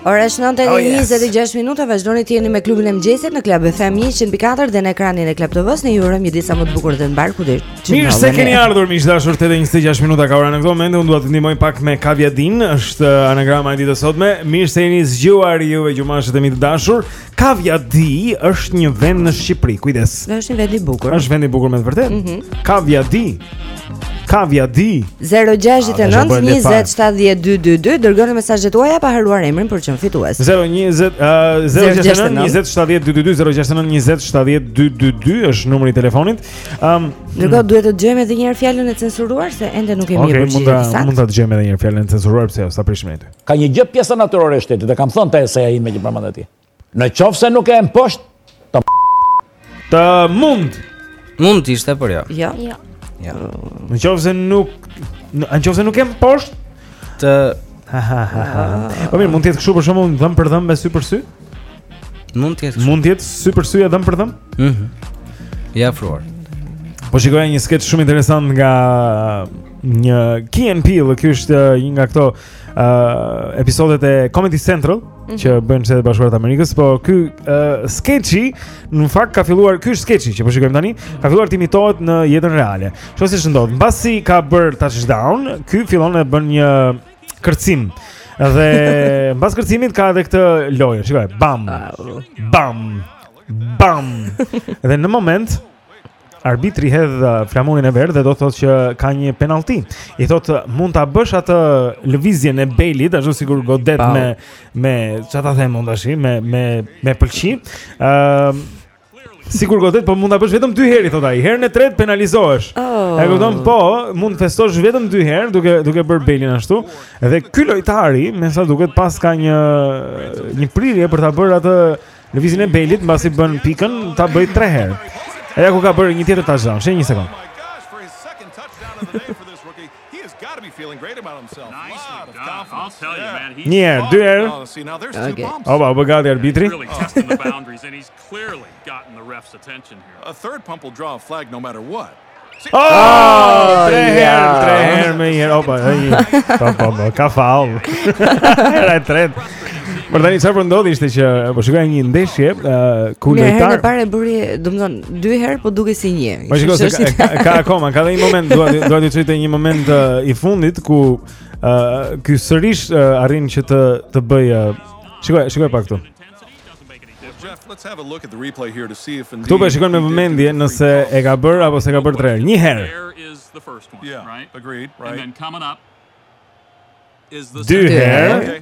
Ora është 9:26 minuta, vazhdoni të jeni me klubin e mëngjesit në Club FM 104 dhe në ekranin e Club TV-së, ne ju urojmë një ditë sa më të bukur dhe të mbarë kudo. Mirë se keni ardhur miq të dashur, 8:26 minuta ka ora në këtë moment, unë dua të ndihmoj pak me Kavja di-në, është anagrama e ditës së sotme. Mirë se jeni zgjuar juve gjumashët e mi të dashur. Kavja Di është një vend në Shqipëri, kujdes. Dhe është një vend i bukur. Është vend i bukur me të vërtetë. Mm -hmm. Kavja Di. Kavja Di. 0692070222 dërgoni mesazhet tuaja pa harruar emrin për të qenë fitues. 020 uh, 0692070222 0692070222 është numri i telefonit. Ëm um, Ndërkohë duhet të dëgjojmë edhe një herë fjalën e censuruar se ende nuk kemi një okay, përgjigje. Okej, mund ta mund ta dëgjojmë edhe një herë fjalën e censuruar pse jo, s'ta prishim ne. Ka një gjë pjesa natyrore e shtetit, e kam thënë te eseja ime që përmend atje. Në qoftë se nuk e kem poshtë, të të mund. Mund të ishte por jo. Jo. Jo. Ja. Në qoftë se nuk në qoftë se nuk kem poshtë të Po mirë, mund të jetë kështu për shembull dhëmb për dhëmb e sy për sy? Mund të jetë. Mund të jetë sy për sy e dhëm për dhëm? Mhm. Mm ja afruar. Po shikoja një sketch shumë interesant nga një Key and Peele, ky është uh, një nga këto uh, episodet e Comedy Central mm -hmm. që bëjnë Shtetet e Bashkuara të Amerikës, po ky uh, sketchi në fakt ka filluar ky është sketchi që po shikojmë tani, ka filluar të imitohet në jetën reale. Çfarë si ndodh? Mbasi ka bërë touchdown, ky fillon të bën një kërcim. Dhe mbas kërcimit ka edhe këtë lojë, shikoj, bam. Bam. Bam. Dhe në moment arbitri hedh uh, flamurin e verdhë dhe do të thotë që ka një penallti. I thotë mund ta bësh atë lëvizjen e belit, ashtu sikur godet me me çfarë ta them mund tash, me me me pëlqim. Ëm uh, Sikur godet, po mund ta bësh vetëm dy herë, thotë ai. Herën e tretë penalizohesh. Oh. E kupton? Po, mund të festosh vetëm dy herë duke duke bërë belin ashtu. Edhe ky lojtari, me sa duket, pas ka një një prirje për ta bërë atë lëvizjen e belit, mbasi bën pikën, ta bëjë tre herë. E ja ku ka bërë një tjetër touchdown, shiheni një sekond. Një herë, dy herë. Okej. Opa, u bë gati arbitri. Oh, oh tre herë, tre herë me një herë. Opa, ai. Po, po, po, ka faull. Hera e tretë. Por tani çfarë ndodhi ishte që po shikoja një ndeshje ku lojtar. Herën e parë bëri, domethënë, dy herë po dukej si një. Po shikoj se ka, ka akoma, ka një moment, dua dua të çoj te një moment uh, i fundit ku uh, ky sërish uh, arrin që të të bëjë uh, shikoj, shikoj pak këtu. Këtu po shikojnë me vëmendje nëse e ka bërë apo s'e ka bërë tre herë. Një herë. Yeah, agreed, right. And then coming up Dy herë.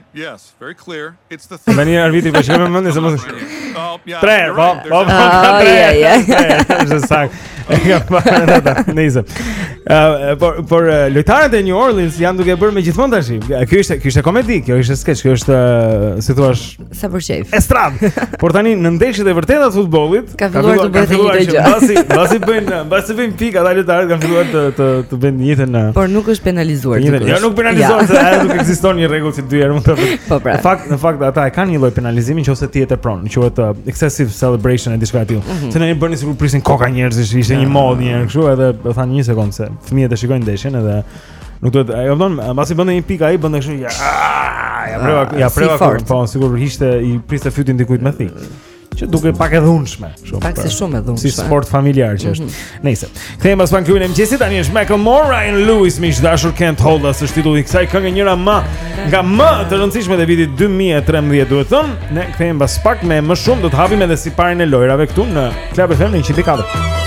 Tani arbitri po shikon me vëmendje se mos. Tre, po, po, po. Tre. Është saktë. Ja, po, ata. Nejse. Ëh, por por lojtarët e New Orleans janë duke bërë me gjithmonë tash. Ky ishte, ky ishte komedi, kjo ishte sketch, kjo është, si thua, Sa për qejf. Estradë. Por tani në ndeshjet e vërteta të futbollit ka filluar të bëhet një gjë. Mbasi, mbasi bëjnë, mbasi bëjnë pikë ata lojtarët kanë filluar të të të bëjnë një jetën. Por nuk është penalizuar ti. Jo, nuk penalizohet, ja. ai nuk ekziston një rregull si dy herë mund të thotë. Po pra. Në fakt, në fakt ata e kanë një lloj penalizimi nëse ti e tepron, quhet uh, excessive celebration e diçka e tillë. Mhm. Se ne i bënë sikur prisnin koka njerëzish, ishte një mod një herë kështu edhe e thanë një sekond se fëmijët e shikojnë ndeshjen edhe Nuk duhet, ajo domethënë, mbasi bën një pikë ai bënë kështu ja. Ah, ja preva, ah, ja preva sikur po sikur ishte i priste fytin dikujt me thikë. Që duket pak e dhunshme, kështu. Pak si shumë e dhunshme. Si sport familjar që është. Mhm. Nejse. Kthehem pas pak klubin e mëngjesit tani është Macklemore, Ryan Lewis, miq të dashur Can't Hold Us, është titulli i kësaj kënge njëra më nga më të rëndësishmet e vitit 2013, duhet thënë. Ne kthehem pas pak me më shumë do të hapim edhe siparin e lojrave këtu në Club FM në 104.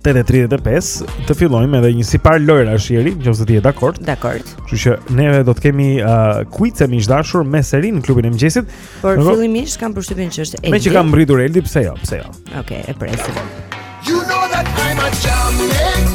8:35 të fillojmë edhe një sipar lojra shiri, nëse ti je dakord. Dakord. Kështu që ne do të kemi uh, quize miq të dashur me seri në klubin e mëngjesit. Por Nërko... fillimisht kam përshtypjen që është Eldi. Meqë ka mbërritur Eldi, pse jo, pse jo. Okej, okay, e presim. You know that I'm a champion.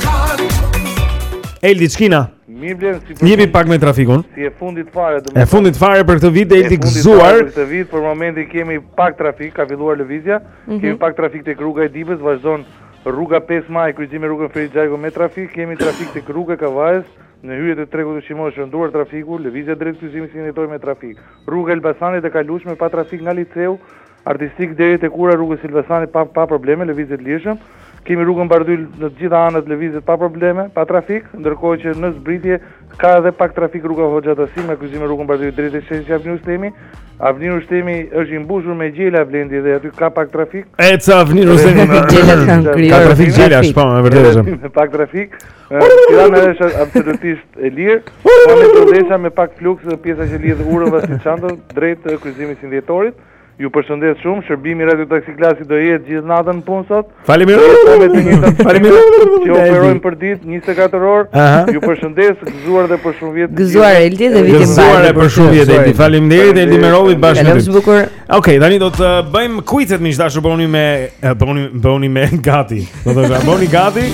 Eldi ç'kena. Mirë Blendi jemi pak me trafikun. Si e fundit fare domethënë. E fundit fare për këtë vit Eldi gëzuar. Për këtë vit për momentin kemi pak trafik, ka filluar lëvizja. Kemi pak trafik tek rruga e Dibrës, vazhdon rruga pesë Maj, kryqëzim me rrugën Ferit Xhajko me trafik, kemi trafik tek rruga e Kavajës, në hyrje të tregut ushqimor është rënduar trafiku, lëvizja drejt kryqëzimit 21 Dhjetori me trafik. Rruga e Elbasanit e kalueshme pa trafik nga Liceu Artistik deri tek ura e rrugës së Elbasanit pa pa probleme, lëvizet lirshëm. Kemi rrugën Bardhyl në të gjitha anët lëvizet pa probleme, pa trafik, ndërkohë që në zbritje ka edhe pak trafik rruga Hoxha Tahsim në kryqëzim me rrugën Bardhyl drejt sheshit Avni Rustemi. Avni Rustemi është i mbushur me gjela Blendi dhe aty ka pak trafik. Te Avni Rustemi. Ka trafik gjela, po, e vërtetë. Me pak trafik. Tirana është absolutisht e lirë. Ka me me pak fluks në pjesa që lidh urën Vasil Shanto drejt kryqëzimit 21 Dhjetorit. Ju përshëndes shumë, shërbimi Radio Taxi Klasi do jetë gjithë natën në punë sot. Faleminderit. Faleminderit. Faleminderit. Që operojmë për ditë 24 orë. Ju përshëndes, gëzuar dhe për shumë vjet. Gëzuar Eldi dhe vitin e mbarë. Gëzuar dhe për shumë vjet Eldi. Faleminderit Eldi Merolli bashkë me ty. Bukur. Okej, tani do të bëjmë quizet miq të dashur bëhuni me eh, bëhuni bëhuni me gati. Do të thotë bëhuni gati.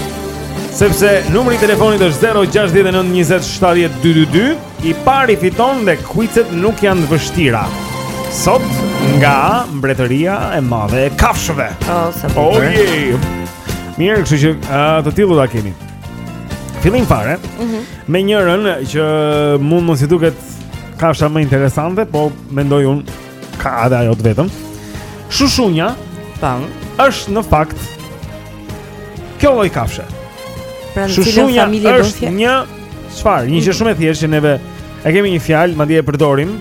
Sepse numri i telefonit është 069 20 70 222. I pari fiton dhe kuicet nuk janë të vështira. Sot nga mbretëria e madhe e kafshëve. Oh, sa po. Oh, yeah. Mirë, kështu që uh, të tillë do ta kemi. Fillojmë fare. Mm -hmm. Me njërën që mund mos i duket kafsha më interesante, po mendoj un ka edhe ajo të vetën. Shushunja, tan, është në fakt Kjo lloj kafshe. Pra në cilën familje do të një çfarë, një gjë shumë e thjeshtë që neve e kemi një fjalë, madje e përdorim,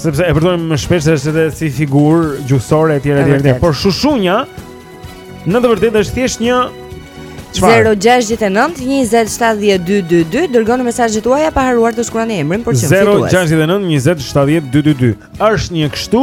sepse e përdorim më shpesh se është edhe si figurë gjuhësore etj etj etj. Por shushunja në të vërtetë është thjesht një 069 20 70 222 dërgoni mesazhet tuaja pa harruar të shkruani emrin për çfarë fitues. 069 20 70 222 është një kështu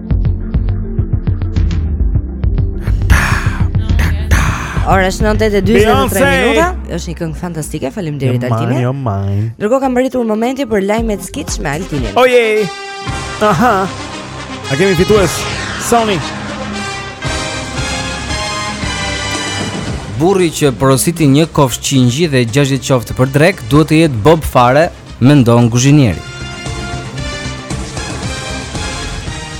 Ora është 9:23 minuta. Është një këngë fantastike. Faleminderit Altini. Jo, Ndërkohë ka mbërritur momenti për lajmet skeç me Altinin. Oh yeah. Aha. A kemi fitues? Soni. Burri që porositi një kofshë qingji dhe 60 qofte për drekë duhet të jetë bobë fare mendon kuzhinieri.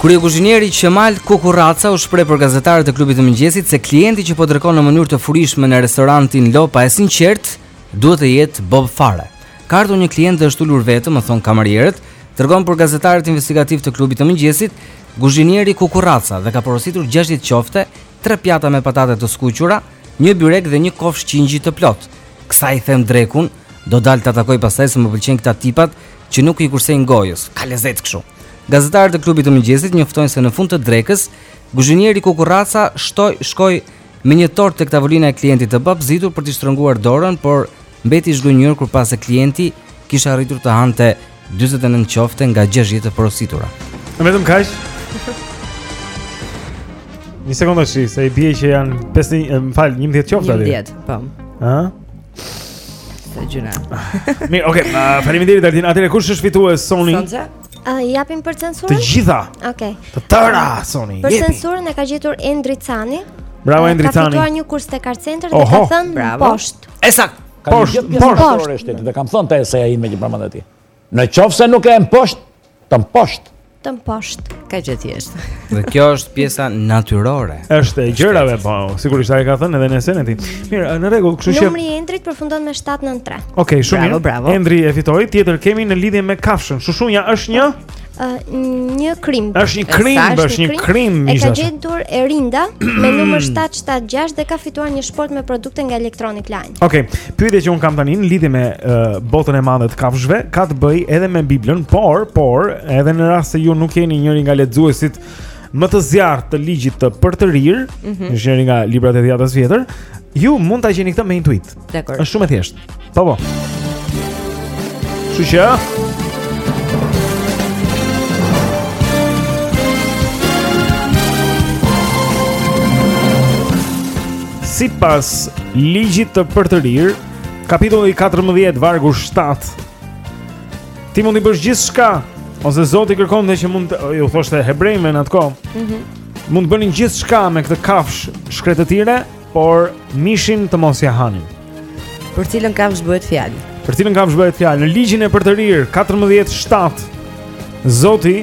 Kryekuzhinieri Qemal Kukurraca u shpreh për gazetarët e klubit të mëngjesit se klienti që po drekon në mënyrë të furishme në restorantin Lopa e sinqertë duhet të jetë bobë fare. Ka ardhur një klient dhe është ulur vetëm, më thonë kamarierët, tregon për gazetarët investigativ të klubit të mëngjesit, kuzhinieri Kukurraca dhe ka porositur 60 qofte, 3 pjata me patate të skuqura, një byrek dhe një kofshë qingji të plotë. Kësaj i them drekë unë, Do dal ta takoj pastaj se më pëlqejnë këta tipat që nuk i kursejnë gojës. Ka lezet kështu. Gazetarët e klubit të mëngjesit njoftojnë se në fund të drekës, guzhinieri Kukurraca shtoi shkoi me një tortë tek tavolina e klientit të babëzitur për t'i shtrënguar dorën, por mbeti i zhgënjyer kur pa se klienti kishte arritur të hante 49 qofte nga 60 të porositura. Në vetëm kaq. Një sekondë, shih, se i bie që janë 5, më fal, 11 qofte aty. 11, po. Ëh? Sa gjëna. Mirë, okay, uh, faleminderit Altin. Atëherë kush është fitues Soni? Sonja. A uh, japim për censurën? Të gjitha. Okej. Okay. Të tëra Soni. Për censurën e ka gjetur Endri Cani. Bravo uh, Endri Cani. Ka fituar një kurs te Card Center dhe ka thënë mposht. E saktë. Mposht, mposht. Është, domethënë te eseja ime që e përmend aty. Në qoftë se nuk e mposht, të mposht. Të mposht, kaq e thjeshtë. Dhe kjo është pjesa natyrore. është e gjërave, po, sigurisht ai e ka thënë edhe në esenë e tij. Mirë, në rregull, kështu që... Numri i Endrit përfundon me 793. Okej, okay, shumë mirë, bravo, bravo. Endri e fitoi, tjetër kemi në lidhje me kafshën. Shushunja është një... një krimb. Është një krimb, është një krimb. E ka gjetur Erinda me numër 776 dhe ka fituar një shportë me produkte nga Electronic Line. Okej. Okay. Pyetja që unë kam tani në lidhje me uh, botën e madhe të kafshëve ka të bëjë edhe me Biblën, por por edhe në rast se ju nuk jeni njëri nga lexuesit më të zjarrtë të ligjit të përtërirë, mm -hmm. njëri nga librat e dhiatës së vjetër, ju mund ta gjeni këtë me intuitë. Dakord. Është shumë e thjeshtë. Po po. Shumë. Sipas ligjit të përtërirë, kapitulli 14, vargu 7, ti mund të bësh gjithçka, ose zoti kërkonte që mund të, ju thoshte hebrenjve në atë kohë, mm -hmm. mund të bënin gjithçka me këtë kafshë shkretëtire, Por mishin të mos ia hanin. Për cilën kafshë bëhet fjalë? Për cilën kafshë bëhet fjalë? Në Ligjin e Përtërirë 14:07 Zoti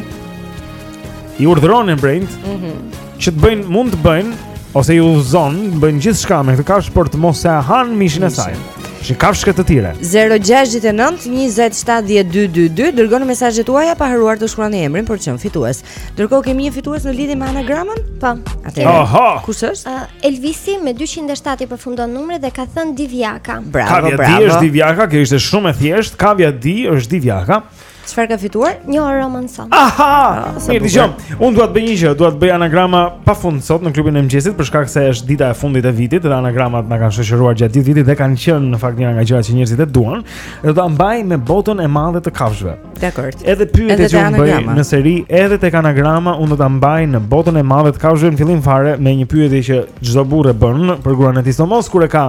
i urdhëron hebrenjtë mm-hmm që të bëjnë mund të bëjnë ose i udhëzon të bëjnë gjithçka me këtë kafshë por të mos e hanë mishin e saj. Kafshë, kafshë të tjera 069 27 12 22 Dërgoni mesazhet tuaja pa harruar të shkruani emrin për të qenë fitues Ndërkohë kemi një fitues në lidhje me anagramën? Po. Atëherë. Aha. Kush është? Uh, Elvisi me 207 i përfundon numri dhe ka thënë Divjaka. Bravo, bravo. Kavja di është Divjaka, kjo ishte shumë e thjeshtë. Kavja di është Divjaka. Çfarë ka fituar? Një roman sot. Aha. Ah, Mirë, dëgjom. Unë dua të bëj një gjë, dua të bëj anagrama pafund sot në klubin e mëngjesit për shkak se është dita e fundit e vitit dhe anagramat na kanë shoqëruar gjatë gjithë vitit dhe kanë qenë në fakt një nga gjërat që njerëzit e duan. Do ta mbaj me botën e madhe të kafshëve. Dakor. Edhe pyetjet që unë bëj në seri, edhe tek anagrama, unë do ta mbaj në botën e madhe të kafshëve në fillim fare me një pyetje që çdo burrë bën për gruan e tij sidomos kur e ka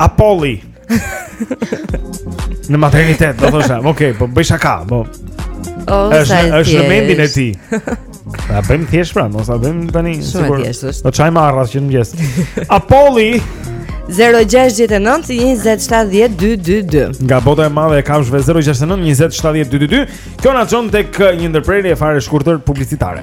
A polli. Në maternitet, do thosha, okay, po bëj shaka, po. Oh, është është në mendin e tij. Ta bëjmë thjesht pra, mos ta bëjmë tani sikur. Do çajmë arra që në mëngjes. A polli 0692070222. Nga bota e madhe e kafshëve 0692070222. Kjo na çon tek uh, një ndërprerje fare e shkurtër publicitare.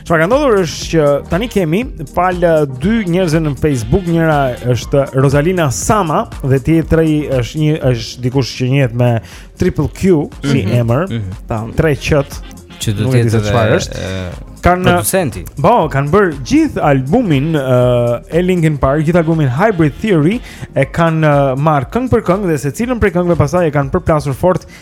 Çfarë ka ndodhur është që tani kemi parë uh, dy njerëz në Facebook, njëra është Rosalina Sama dhe tjetri është një është dikush që njihet me Triple Q si mm-hmm emër, mm-hmm të tre Q-të që do të jetë çfarë është. Kanë producenti. Po, kanë bërë gjithë albumin uh, e Linkin Park, gjithë albumin Hybrid Theory e kanë uh, marrë këngë për këngë dhe secilën prej këngëve pastaj e kanë përplasur fort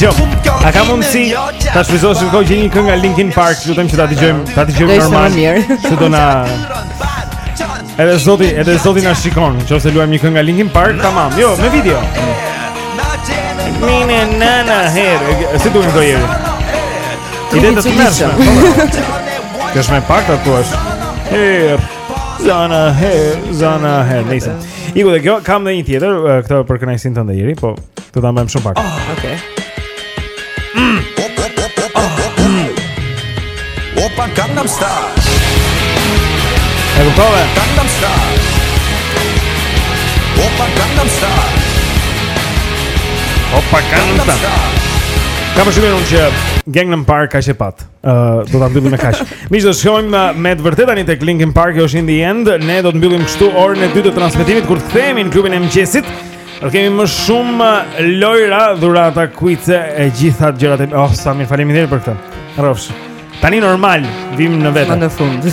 Jo, a ka mundësi ta shfrytëzosh këtë kohë një këngë nga Linkin Park, të lutem që ta dëgjojmë, ta dëgjojmë normal. Se do na Edhe zoti, edhe zoti na shikon, nëse luajmë një këngë nga Linkin Park, tamam. Jo, me video. Mine nana herë, si duhet të jemi? Ti do të Kjo është me pak të atë është Her Zana her Zana her Nisem Iku dhe kjo kam dhe një tjetër Këta për kënajsin të ndëjiri Po të ta mbem shumë pak oh, Ok Opa Gangnam Style E ku kove Gangnam Style Opa Gangnam Style Opa Gangnam Style Ka më shumë e nëmë që Gangnam Park ka që patë Uh, do ta mbyllim me kaq. Miq do të shkojmë uh, me të vërtetë tani tek Linkin Park, kjo është in the end. Ne do të mbyllim kështu orën e dytë të transmetimit kur të kthehemi në klubin e mëngjesit. Do kemi më shumë uh, lojra, dhurata, kuize e të gjitha gjërat e oh sa mirë faleminderit për këtë. Rrofsh. Tani normal, vijmë në vete. Në fund.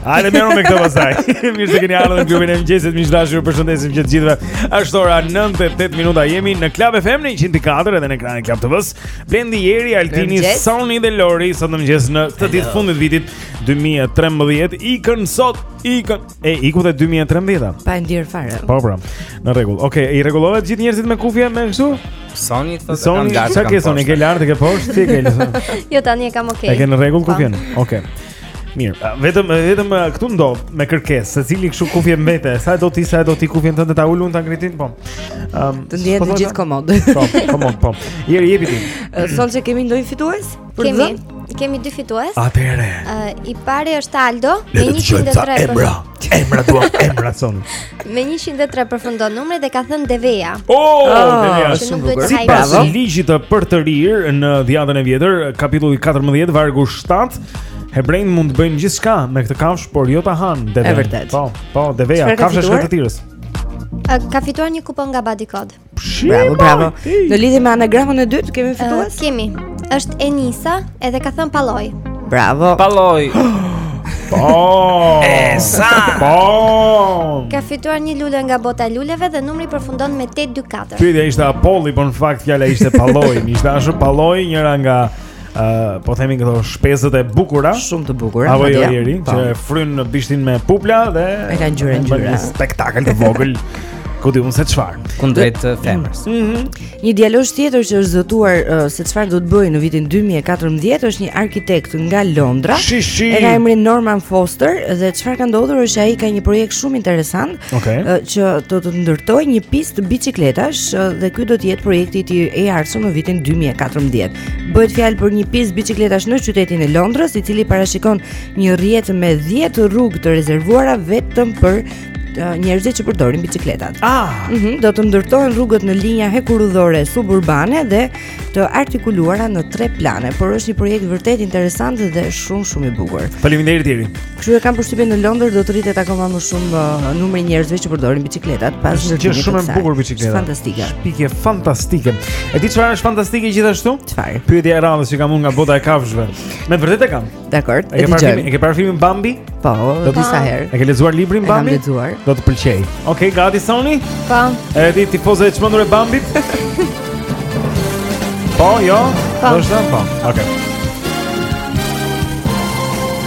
Hajde më me këtë pastaj. Mirë se keni ardhur në klubin e mëngjesit, miq të dashur, ju përshëndesim që të gjithëve. Është ora 9:08 minuta, jemi në Club FM në 104 edhe në ekranin e Club TV-s. Blendi, Jeri, Altini, Sony dhe Lori sot në mëngjes në këtë ditë të fundit të vitit 2013. Ikën sot, ikën e iku dhe 2013-a. Pa ndier fare. Po, po. Në rregull. Okej, okay, i rregullove të gjithë njerëzit me kufje me kështu? Sony thotë se e kam lart. Sony, çka ke Sony? Ke lart, ke poshtë, ti ke. Jo, tani e kam okay. E ke në rregull kufjen. Po. Okej. Mirë, vetëm vetëm këtu ndodh me kërkesë, secili kështu kufje mbete, sa do ti sa do ti kufjen tënde ta ulun ta ngrejnë, po. Ëm, të ndihen po të gjithë komod. Po, komod, po. Jeri jepi ti. Soni a kemi ndonjë fitues? Po kemi, kemi dy fitues. Atëherë. Uh, I pari është Aldo me 103 emra. Emra duam, emra Soni. Me 103 përfundon numri dhe ka thënë Deveja. Oh, oh Deveja, shumë bukur. Sipas ligjit të përtërirë në dhjatën e vjetër, kapitulli 14, vargu 7, hebrenjtë mund të bëjnë gjithçka me këtë kafshë, por jo ta hanë Deveja. Po, po, Deveja, kafshë e shkretëtirës. Ka fituar një kupon nga Body Code. Bravo, bravo. Në lidhje me anagramën e dytë, kemi fitues? Uh, kemi. Është Enisa, edhe ka thënë Palloi. Bravo. Palloi. Po. E saktë. Po. Ka fituar një lule nga bota e luleve dhe numri përfundon me 824. Pyetja ishte Apolli, por në fakt fjala ishte Palloi. Ishte ashtu Palloi, njëra nga Uh, po themi këto shpezët e bukura Shumë të bukura Apo jo jeri po. Që fryjnë bishtin me pupla dhe E kanë ngjyra ngjyra Spektakl të vogël Ku di unë se çfarë Kundrejt femrës mm -hmm. Një djalosh tjetër që është zotuar uh, Se çfarë do të bëjë në vitin 2014 është një arkitekt nga Londra shi, shi. E ka emrin Norman Foster Dhe çfarë ka ndodhur është ai ka një projekt shumë interesant okay. uh, Që do të ndërtojë një pistë biçikletash uh, Dhe ky do të jetë projekti i tij i ardhshëm në vitin 2014 Bëhet fjalë për një pistë biçikletash në qytetin e Londrës, i cili parashikon një rrjet me 10 rrugë të rezervuara vetëm për njerëzit që përdorin biçikletat. Ah, mm -hmm, do të ndërtohen rrugët në linja hekurudhore suburbane dhe të artikuluara në tre plane, por është një projekt vërtet interesant dhe shumë shumë i bukur. Faleminderit Jeri. Kështu që kam përshtypjen në Londër do të rritet akoma më shumë uh, numri i njerëzve që përdorin biçikletat pas ndërtimit. Është gjë shumë e bukur biçikleta. Fantastike. Shpikje fantastike. E di çfarë është fantastike gjithashtu? Çfarë? Pyetja e radhës që kam unë nga bota e kafshëve. Me të vërtetë kam. Dakord. E ke parë filmin? E ke parë filmin Bambi? Po, goxha disa herë. E ke lexuar librin Bambi? E kam lexuar. Do të pëlqejë. Okej, okay, gati Sony? Po. Edhe ti tifoze e çmendur e Bambit? Po, jo? Po. Do të po. Okej.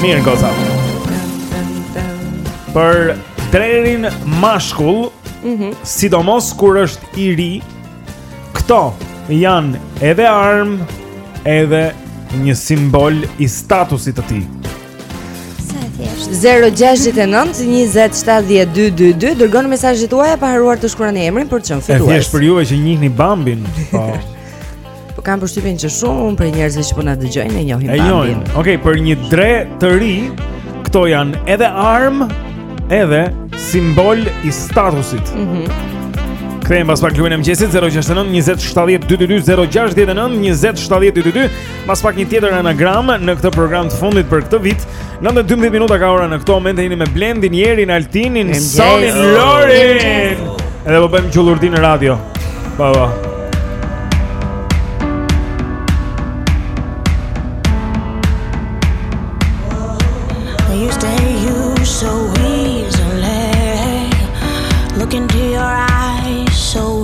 Mirë, goza. Për drerin mashkull, mhm. sidomos kur është i ri, këto janë edhe armë, edhe një simbol i statusit të tij. 069 20 70 222 Dërgoni mesazhet tuaja pa harruar të shkruani emrin për të qenë fitues E thjesht për juve që njihni bambin Po, po kam përshtypjen që shumë prej njerëzve që po na dëgjojnë e njohin bambin E njohin. okej, okay, për një dre të ri Këto janë edhe armë Edhe simbol i statusit mm -hmm. Kthehemi mbas pak klubin e mëngjesit 069 20 70 222 069 20 70 222 Mas pak një tjetër anagram në këtë program të fundit për këtë vit 9.12 minuta ka ora në këto momente jeni me Blendin, Jerin, Altinin, Sonin, Lorin Edhe po bëjmë gjullurdi në radio Pa, pa Look into your eyes so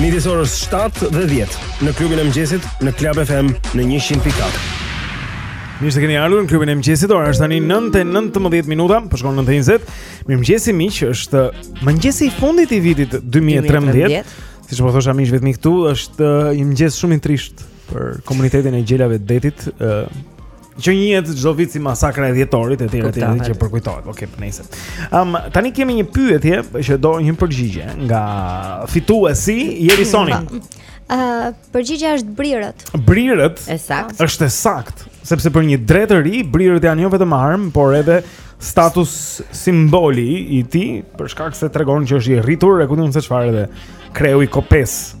Midis orës 7 dhe 10 në klubin e mëngjesit në Club FM në 100.4. Mirë se keni ardhur në klubin e mëngjesit. Ora është tani 9:19 minuta, po shkon 9:20. Mirëmëngjesi miq, është mëngjesi i fundit i vitit 2013. Siç po thosha miq vetëm këtu, është uh, një mëngjes shumë i trishtë për komunitetin e gjelave të detit, uh, Që njihet çdo vit si masakra e dhjetorit etj etj që përkujtohet. Okej, okay, po nejse. Ëm um, tani kemi një pyetje që do një përgjigje nga fituesi Jeri Soni. Ë uh, përgjigja është brirët. Brirët? E saktë. Është e saktë, sepse për një dre të ri brirët janë jo vetëm armë, por edhe status simboli i tij, për shkak se tregon që është i rritur e kupton se çfarë edhe kreu i kopesë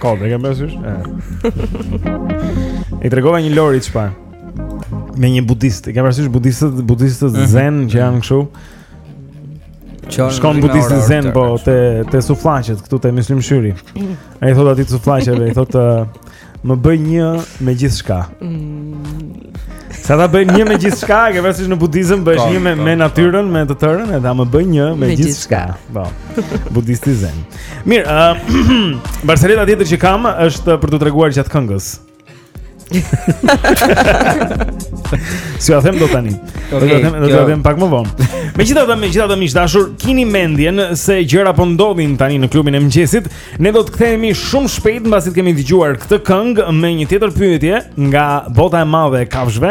Ka, e kam parasysh. I tregova një Lorit çfar. Me një budist, e ke parasysh budistët, budistët mm -hmm. zen që janë kështu. Shkon budisti zen po te te suflaqet këtu te Myslym Shyri. Ai thotë aty suflaqeve, i thotë më bëj një me gjithçka. Sa ta bëj një me gjithçka, ke vështirë në budizëm bëhesh një me me natyrën, me të tërën, e tha më bëj një me gjithçka. Po. Budisti zen. Mirë, uh, barcaleta tjetër që kam është për t'u treguar gjatë këngës. S'ua them dot tani. Do të them, do të them pak më vonë. Megjithatë, megjithatë miq të dashur, kini mendjen se gjëra po ndodhin tani në klubin e mëngjesit. Ne do të kthehemi shumë shpejt mbasi të kemi dëgjuar këtë këngë me një tjetër pyetje nga bota e madhe e kafshëve.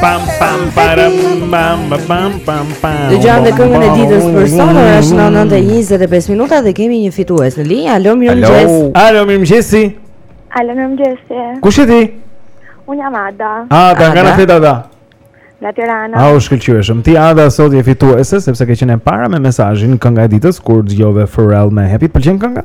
Pam pam param pam pam pam pam. Dhe jemi në këngën e ditës për sot, ora është 9:25 minuta dhe kemi një fitues në linjë. Alo, mirëmëngjes. Alo, mirëmëngjes. Alo, mirëmëngjes. Kush je ti? Unë jam Ada. Ada, nga na flet Ada. Nga Tirana. Ah, shkëlqyeshëm. Ti Ada sot je fituese sepse ke qenë e para me mesazhin kënga e ditës kur dëgjove Pharrell me Happy. Pëlqen kënga?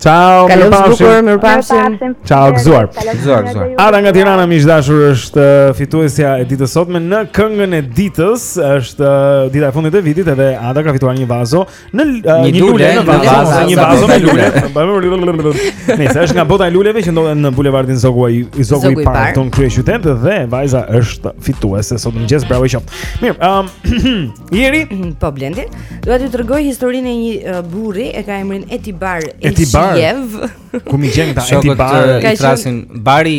Ciao, mirë pafshim. Mirë pafshim. Ciao, gëzuar. Gëzuar, gëzuar. Ada nga Tirana miq të dashur është uh, fituesja e ditës sotme në këngën e ditës, është uh, dita e fundit e vitit edhe Ada ka fituar një vazo në uh, një lule në vazo, një vazo me lule. Nëse është nga bota e luleve që ndodhet në bulevardin Zogu i Zogu i Parë këtu në kryeqytet dhe vajza është fituese sot në mëngjes, bravo i qoftë. Mirë, um, Jeri? Po Blendi. Dua të tregoj historinë e një uh, burri, e ka emrin Etibar Elçiev. Ku m'i gjen këta Etibar? Uh, ka qenë Bari.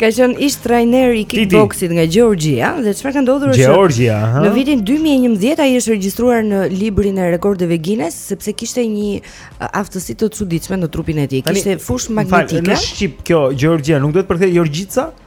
ka qenë ish trajner i kickboxit nga Gjeorgjia dhe çfarë ka ndodhur është Gjeorgjia, aha. Në vitin 2011 ai është regjistruar në librin e rekordeve Guinness sepse kishte një uh, aftësi të çuditshme në trupin e tij. Kishte fushë magnetike. Në shqip kjo Georgia nuk duhet të përkthehej Georgica? Ëh.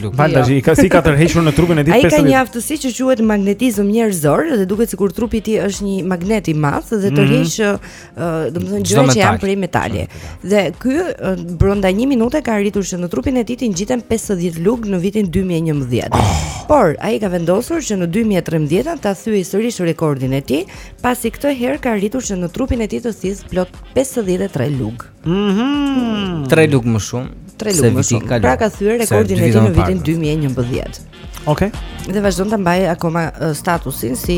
Lukio. Valdazi ka si ka tërhequr në trupin e tij 50. Ai ka një aftësi që quhet magnetizëm njerëzor dhe duket sikur trupi i tij është një magnet i madh dhe mhm. tërheq, mm -hmm. domethënë gjëra që janë prej metali. Dhe ky brenda 1 minute ka arritur që në trupin e tij të ngjiten 50 lugë në vitin 2011. Oh. Ah. Por ai ka vendosur që në 2013 ta thyejë sërish rekordin e tij, pasi këtë herë ka arritur që në trupin e tij të thithë plot 53 lugë. Mhm. Mm tre lugë më shumë. Tre lugë më shumë. Pra ka thyer rekordin e tij në vitin 2011. Okej. Okay. Dhe vazhdon ta mbajë akoma statusin si,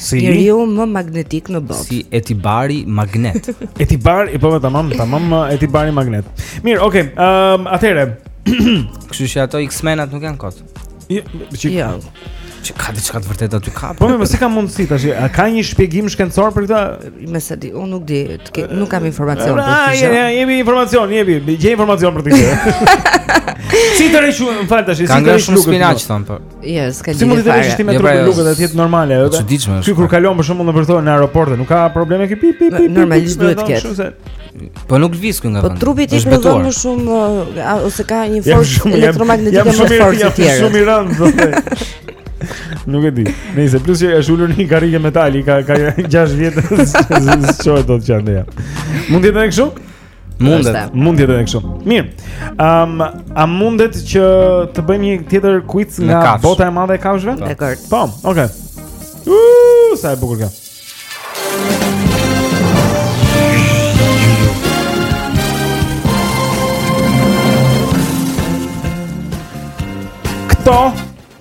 si njeriu më magnetik në botë. Si Etibari magnet. Etibari, po tamam, tamam Etibari magnet. Mirë, okay. Ehm, um, atëherë. Kështu që ato X-menat nuk janë kot. Jo, çik. Ja. Që ka diçka të vërtetë aty ka. Po mirë, si ka mundësi tash. A ka një shpjegim shkencor për këtë? Me sa di, unë nuk di, ke, nuk kam informacion për këtë. Ja, ja, jemi informacion, jemi, gjej informacion për këtë. si t'i rrinë, më fal tash, si t'i rrinë lugët. Ha spinaq thon po. Jo, s'ka gjë. Si mund t'i rrinë shtime jo, trupit pra, lugët aty të normale, edhe. Çuditshme. Ky kur kalon për shembull nëpër në aeroport, nuk ka probleme ky. Normalisht duhet të ketë. Po nuk lëviz ky nga vendi. Po trupi i tij është betuar më shumë ose ka një forcë elektromagnetike më të fortë se të tjerët. Shumë i rëndë thotë. Nuk e di. Nëse plus që është ulur në një karrige metali ka ka 6 vjet s'çohet dot që andej. Mund të jetë kështu? Mundet. Mund të jetë kështu. Mirë. Ëm um, a mundet që të bëjmë një tjetër quiz nga bota e madhe e kafshëve? Dakord. Po, okay. Uuu, sa e bukur kjo. Këto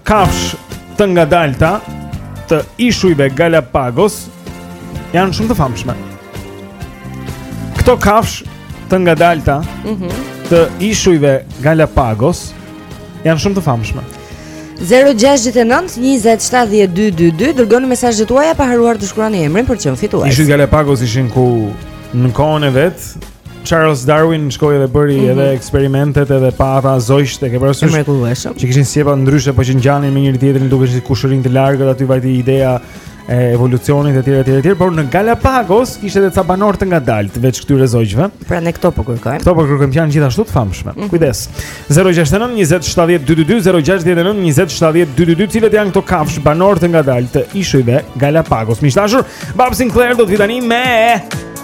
kafshë të ngadalta të ishujve Galapagos janë shumë të famshme. Këto kafshë të ngadalta mm -hmm. të ishujve Galapagos janë shumë të famshme. 0-6-9-20-72-22 Dërgoni mesazhet tuaja pa harruar të shkruani emrin për të qenë fitues. Ishujt Galapagos ishin ku në kohën e vet Charles Darwin shkoi dhe bëri mm -hmm. edhe eksperimentet edhe pa ata zogjtë, e ke parasysh. Mrekullueshëm. Që kishin sjepa ndryshe, po që ngjanin me njëri-tjetrin duke qenë kushërinj të largët aty vajti ideja e evolucionit etj etj etj, por në Galapagos kishte edhe ca banorë të ngadaltë veç këtyre zogjve. Pra ne këto po kërkojmë. Këto po kërkojmë janë gjithashtu të famshme. Mm -hmm. Kujdes. 069 20 70 222 069 20 70 222 cilat janë këto kafshë banorë të ngadaltë të ishujve Galapagos. Miq të dashur, Bob Sinclair do të vijë tani me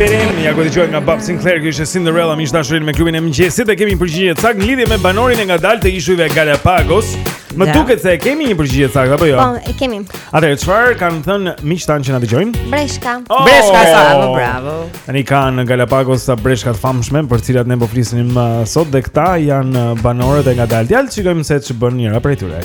Berem, ja ku dëgjojmë nga Bob Sinclair, kjo ishte Cinderella, miq të dashur, jemi me klubin e mëngjesit dhe kemi një përgjigje të saktë në lidhje me banorin e ngadaltë të ishujve Galapagos. Më yeah. duket se e kemi një përgjigje të saktë apo jo? Po, e kemi. Atëherë çfarë kanë thënë miqtë tanë që na dëgjojnë? Breshka. Oh! Breshka sa, oh! bravo. Tani ka në Galapagos ca breshka të famshme për të cilat ne po flisnim uh, sot dhe këta janë uh, banorët e ngadaltë. Ja ta shikojmë se ç'bën njëra prej tyre.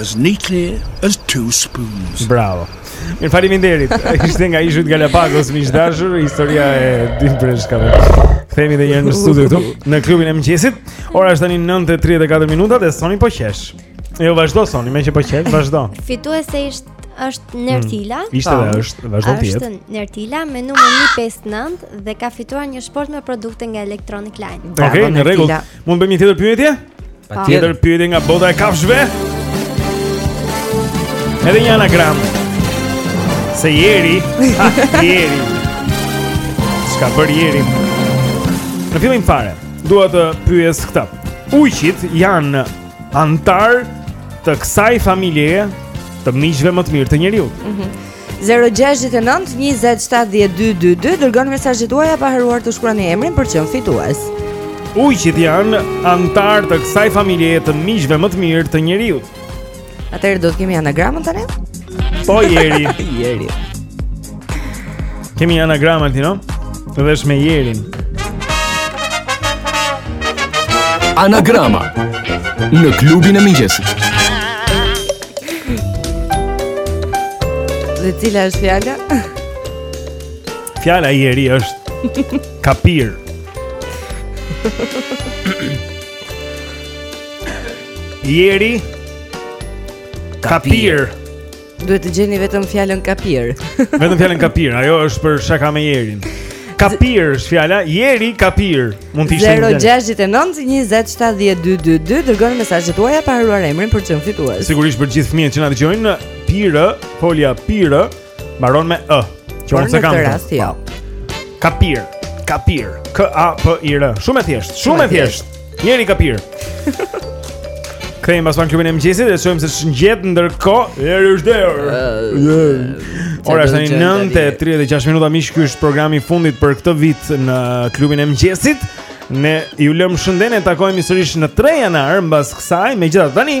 As neatly as two spoons. Bravo. Mirë, faleminderit. Ishte nga Ishujt Galapagos, miq të dashur, historia e dy breshkave. Kthehemi edhe një herë në studio këtu në klubin e mëngjesit. Ora është tani 9:34 minuta dhe Soni po qesh. Jo, vazhdo Soni, meqë po qesh, vazhdo. Fituese ishte është Nertila. Mm, ishte dhe është, vazhdon të jetë. Është Nertila me numrin 159 dhe ka fituar një shportë me produkte nga Electronic Line. Okej, okay, në rregull. Mund të bëjmë një tjetër pyetje? Patjetër pyetje nga bota e kafshëve. Edhe një anagram. Se jeri, ha, jeri. S'ka për jeri. Në fillim fare, dua të pyes këtë. Ujqit janë anëtarë të kësaj familjeje të miqve më të mirë të njeriut. Mm -hmm. 069 20 72 22 dërgoni mesazhet tuaja pa harruar të shkruani emrin për të qenë fitues. Ujqit janë anëtarë të kësaj familjeje të miqve më të mirë të njeriut. Atëherë do të kemi anagramën tani? Po jeri, jeri. Kemi anagramën Tino? Të vesh me jerin. Anagrama në klubin e mëngjesit. Dhe cila është fjala? Fjala e Jerit është kapir. Jeri kapir. Duhet të gjeni vetëm fjalën kapir. Vetëm fjalën kapir, ajo është për shaka me Jerin. Kapir është fjala, jeri kapir. Mund të ishte 069 20 70 222 dërgoni mesazhet tuaja pa harruar emrin për të qenë fitues. Sigurisht për gjithë fëmijët që na dëgjojnë, pirë, folja pirë, mbaron me ë. Që unë se kam. Jo. Kapir, kapir. K A P I R. Shumë e thjeshtë, shumë e thjeshtë. Jeri kapir. Kthehemi pas pak në klubin e mëngjesit dhe shohim se ç'ngjet ndërkohë. Jeri është der. Ora është tani 9:36 minuta miq, ky është programi i fundit për këtë vit në klubin e mëngjesit. Ne ju lëmë shëndenë e takohemi sërish në 3 janar mbas kësaj, megjithatë tani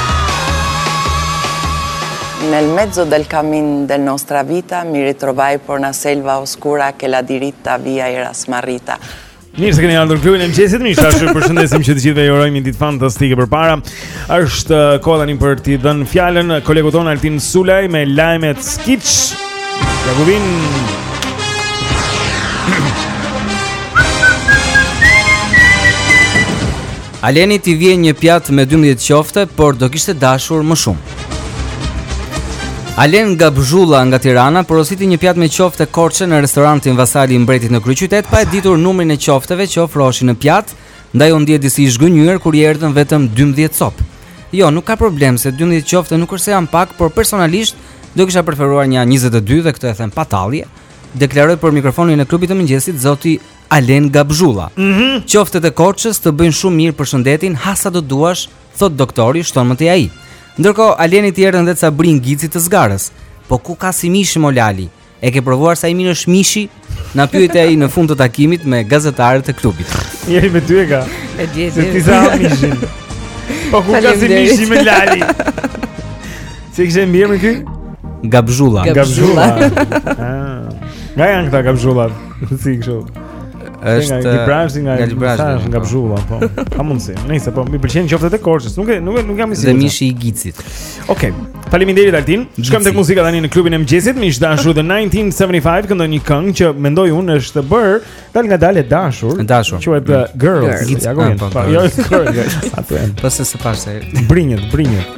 Nel mezzo del cammin di nostra vita mi ritrovai per una selva oscura che la diritta via era smarrita. Mirë se keni ardhur në klubin e mëngjesit. Mirë tash ju përshëndesim që të gjithëve ju urojmë një ditë fantastike përpara. Është uh, koha tani për t'i dhënë fjalën uh, kolegut tonë Altin Sulaj me lajmet Skiç. Ja ku vijnë. Alenit i vjen një pjatë me 12 qofte, por do kishte dashur më shumë. Alen Gabzhulla nga Tirana porositi një pjatë me qofte Korçe në restorantin Vasali i Mbretit në kryeqytet pa e ditur numrin e qofteve që ofroheshin në pjatë, ndaj u ndje disi i zhgënjyer kur i erdhën vetëm 12 copë. Jo, nuk ka problem se 12 qofte nuk është se janë pak, por personalisht do kisha preferuar nja 22 dhe këtë e them pa tallje, deklaroi për mikrofonin e klubit të mëngjesit zoti Alen Gabzhulla. Qoftet e Korçës të bëjnë shumë mirë për shëndetin, ha sa do duash, thotë doktori, shton më tej ai. Ndërkohë, Alenit i erdhën dhe ca brinjë gici të zgarës. Po ku ka si mishi mo lali? E ke provuar sa i mirë është mishi? Na pyeti ai në fund të takimit me gazetarët e klubit. Njeri me ty e ka. E di, e di. Se ti s'ha mishin. Po ku ka si mishi mo lali? Si kështë e mirë me ky? Gabzhulla. Gabzhulla. Ah. Nga janë këta Gabzhullat? Si kështu. Është nga Librazhdi, nga Librazhdi, nga po. Bzhulla, po. Ka mundësi. Nëse po m'i pëlqen qoftet e Korçës, nuk e nuk e nuk jam i sigurt. Dhe mishi i gicit. Okej. Okay. Faleminderit Altin. Shkojmë tek muzika tani në klubin e mëngjesit, miq të dashur the 1975 këndon një këngë që mendoj unë është bërë dalëngadalë dashur. E dashur. Quhet mm. Girls. Ja gojën. Ah, po, po. Jo, Girls. Atë. Po se se pas se. Brinjët, brinjët.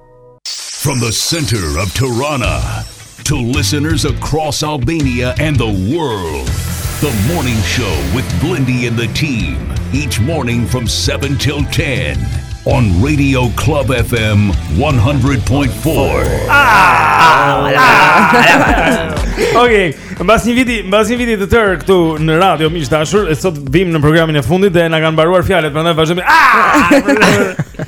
From the center of Tirana to listeners across Albania and the world. The morning show with Blindy and the team each morning from 7 till 10 on Radio Club FM 100.4. Okej, mbas një viti, mbas një viti të tërë këtu në radio miq të dashur, e sot vim në programin e fundit dhe na kanë mbaruar fjalët, prandaj vazhdojmë. Ah!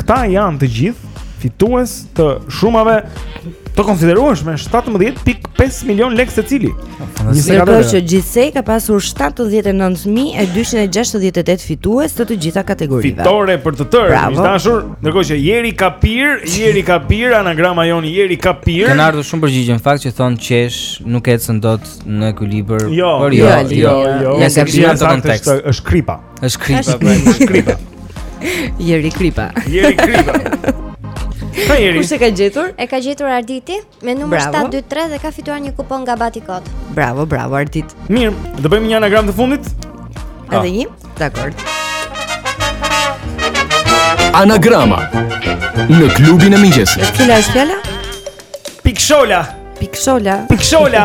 Këta janë të gjithë fitues të shumave të konsiderueshme 17.5 milion lekë secili. Ndërkohë që gjithsej ka pasur 79268 fitues të të gjitha kategorive. Fitore për të tërë, miq të dashur, ndërkohë që Jeri Kapir, Jeri Kapir anagrama jon Jeri Kapir. Kanë ardhur shumë përgjigje në fakt që thon qesh nuk ecën dot në ekuilibër. Jo, jo, jo, jo. Nëse kishte kontekst, është kripa. Është kripa, është pra, kripa. Jeri kripa. Jeri kripa. Ka jeri. Kush e ka gjetur? E ka gjetur Arditi me numër 723 dhe ka fituar një kupon nga Batikot. Bravo, bravo Ardit. Mirë, do bëjmë një anagram të fundit? Edhe ah. një? Dakor. Anagrama në klubin e mëngjesit. Cila është fjala? Pikshola. Pikshola. Pikshola.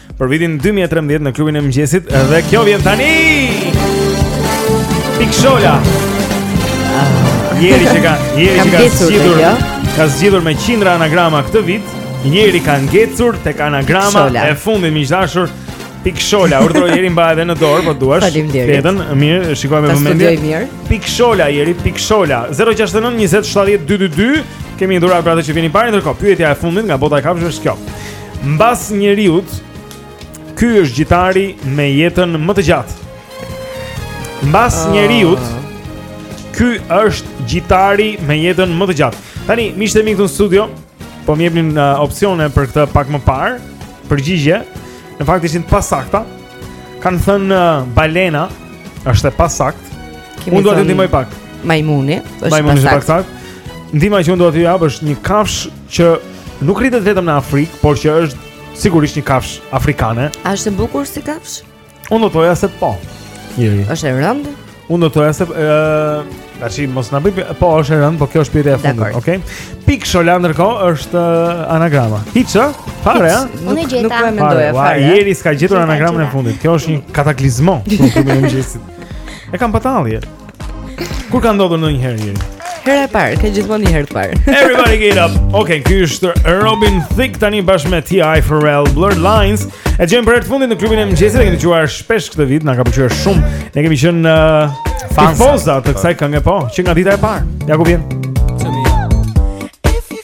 Për vitin 2013 në klubin e mëngjesit dhe kjo vjen tani. Pikshola. Jeri që ka, Jeri që ka zgjidhur, jo? ka zgjidhur me qindra anagrama këtë vit. Jeri ka ngecur tek anagrama e fundit miq të dashur. Pikshola, urdhro Jeri mbaje edhe në dorë, po duash. Faleminderit. Mirë, shikojmë me vëmendje. Pikshola Jeri, Pikshola. 069 20 70 222. Kemi një dhuratë për atë që vjen i pari ndërkohë. Pyetja e fundit nga bota e kafshëve është kjo. Mbas njeriut, ky është gjitari me jetën më të gjatë. Mbas ah. njeriut, ky është gjitari me jetën më të gjatë. Tani, miqtë e mi këtu në studio, po më jepnin uh, opsione për këtë pak më parë, përgjigje. Në fakt ishin të pasakta. Kan thënë uh, balena është e pasakt. Unë do t'ju ndihmoj pak. Majmuni është pasakt. Majmuni është pasakt. Ndihma që unë do t'ju jap është një kafsh që nuk rritet vetëm në Afrikë, por që është sigurisht një kafsh afrikane. A është e bukur si kafsh? Unë do të thoja se po. Jeri. Është e rëndë? Unë do të thoja se ë Tash mos na bëj po është e rëndë, po kjo është pyetja e fundit, okay? Pik Shola ndërkohë është uh, anagrama. Hiç, a? Fare, a? Nuk e gjeta. Nuk e mendoja fare. Jeri s'ka gjetur anagramën e fundit. Kjo është një kataklizmë. Nuk e kam patallje. Kur ka ndodhur ndonjëherë Jeri? Hera e parë, ka gjithmonë një herë të parë. Everybody get up. Okay, ky është Robin Thicke tani bashkë me TI Pharrell Blurred Lines. E dëgjojmë për herë të fundit në klubin e mëngjesit, e kemi dëgjuar shpesh këtë vit, na ka pëlqyer shumë. Ne kemi qenë uh, fansa të kësaj këngë po, që nga dita e parë. Ja ku vjen. If you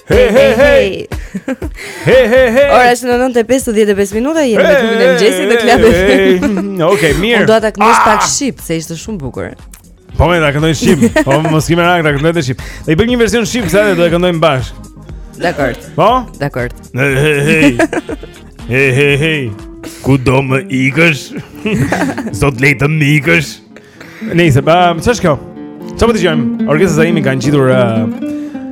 Hey hey hey. Hey hey hey. Ora është 9:55 minuta jemi në klubin e mëngjesit te Club FM. Okej, mirë. Do ta këndosh ah! pak shqip se ishte shumë bukur. Po, do ta këndoj shqip. Po mos ki merak ta këndoj shqip. Ne i bëjmë një version shqip sa do e këndojmë bashkë. Dakord. Po? Dakord. Hey hey hey. Hey hey hey. Ku do më ikësh? S'do të lë të më ikësh? Nëse pa, më thësh kjo. Çfarë po dëgjojmë? Orgesa Zaimi kanë gjetur uh,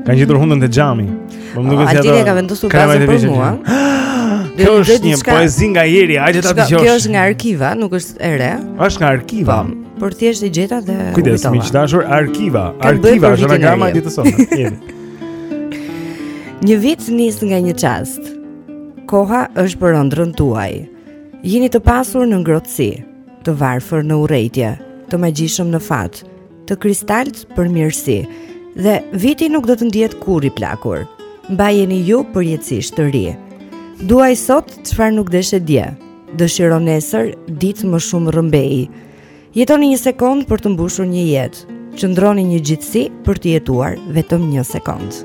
kanë gjetur hundën te xhami. Po më duket se ato. Ai ka vendosur bazën për mua. Kjo është një poezi nga Jeri, hajde ta dëgjosh. Kjo është nga arkiva, nuk është e re. Është nga arkiva. Po, por thjesht e gjeta dhe Kujdes, miq të dashur, arkiva. Arkiva është nga gama e ditës sonë. Një vit nis nga një çast. Koha është për ëndrrën tuaj. Jini të pasur në ngrohtësi. të varfër në urrejtje, të magjishëm në fat, të kristaltë për mirësi dhe viti nuk do të ndihet kurrë i plakur. Mbajeni ju përjetësisht të ri. Duaj sot çfarë nuk deshe dje. Dëshiro nesër ditë më shumë rrëmbej. Jetoni një sekond për të mbushur një jetë, Qëndroni një gjithësi për të jetuar vetëm një sekond.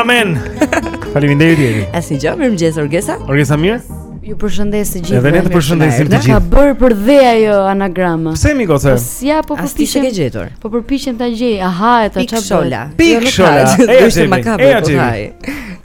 Amen. Faleminderit Jeri. Asgjë, mirëmëngjes Orgesa. Orgesa mirë? Ju përshëndes të gjithë. Edhe ne të përshëndesim të gjithë. Ka bërë për dhe ajo anagrama. Pse mi goce? Po si apo po përpiqem, ke gjetur? Po përpiqem ta gjej. Aha, e ta çfarë? Piksola. Piksola. Jo, e jemi. E jemi.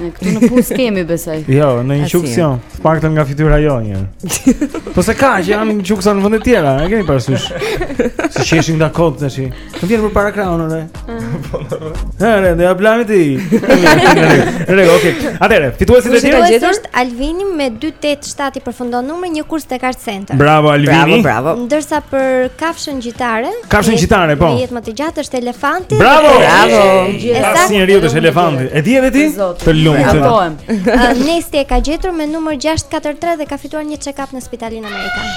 Ne këtu në punë kemi besoj. Jo, në një çuks jo. Paktën nga fytyra jonë. Po se ka, që janë çuksa në vende të tjera, e keni parasysh. Si qeshin nga kod tash. Të vjen përpara kraunën e. Po. Ha, ne do ja blami ti. Rego, okay. Atëherë, fituesi i tij është Alvini me 2 shtatë i përfundon numri një kurs tek Art Center. Bravo Alvini. Bravo, bravo. Ndërsa për kafshën gjitare, kafshën gjitare po. Një jetë më të gjatë është elefanti. Bravo, bravo. Pas njeriut është elefanti. E di edhe ti? Të lumtë. Nesti e ka gjetur me numër 643 dhe ka fituar një check-up në spitalin amerikan.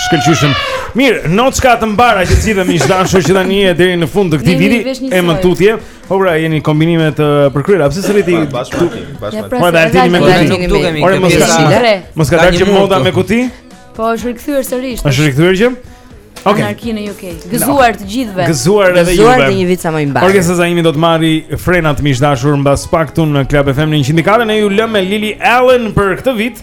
Shkëlqyshëm. Mirë, noçkë të mbara që qofshi miq të dashur që tani e deri në fund të këtij viti e më tutje. Po pra jeni kombinime të përkryera. Pse s'rri ti bashkë me ti? Bashkë me ti. Po datë me kuti. Ore mos ka. Mos ka dalë moda me kuti? Po është rikthyer sërish. Është rikthyer gjë? Okej. Anarki në UK. Gëzuar të gjithëve. Gëzuar edhe juve. Gëzuar dhe një vit sa më i mbarë. Orgesa Zaimi do të marrë frenat miq të dashur mbas pak këtu në Club FM në 104 ne ju lëmë me Lily Allen për këtë vit.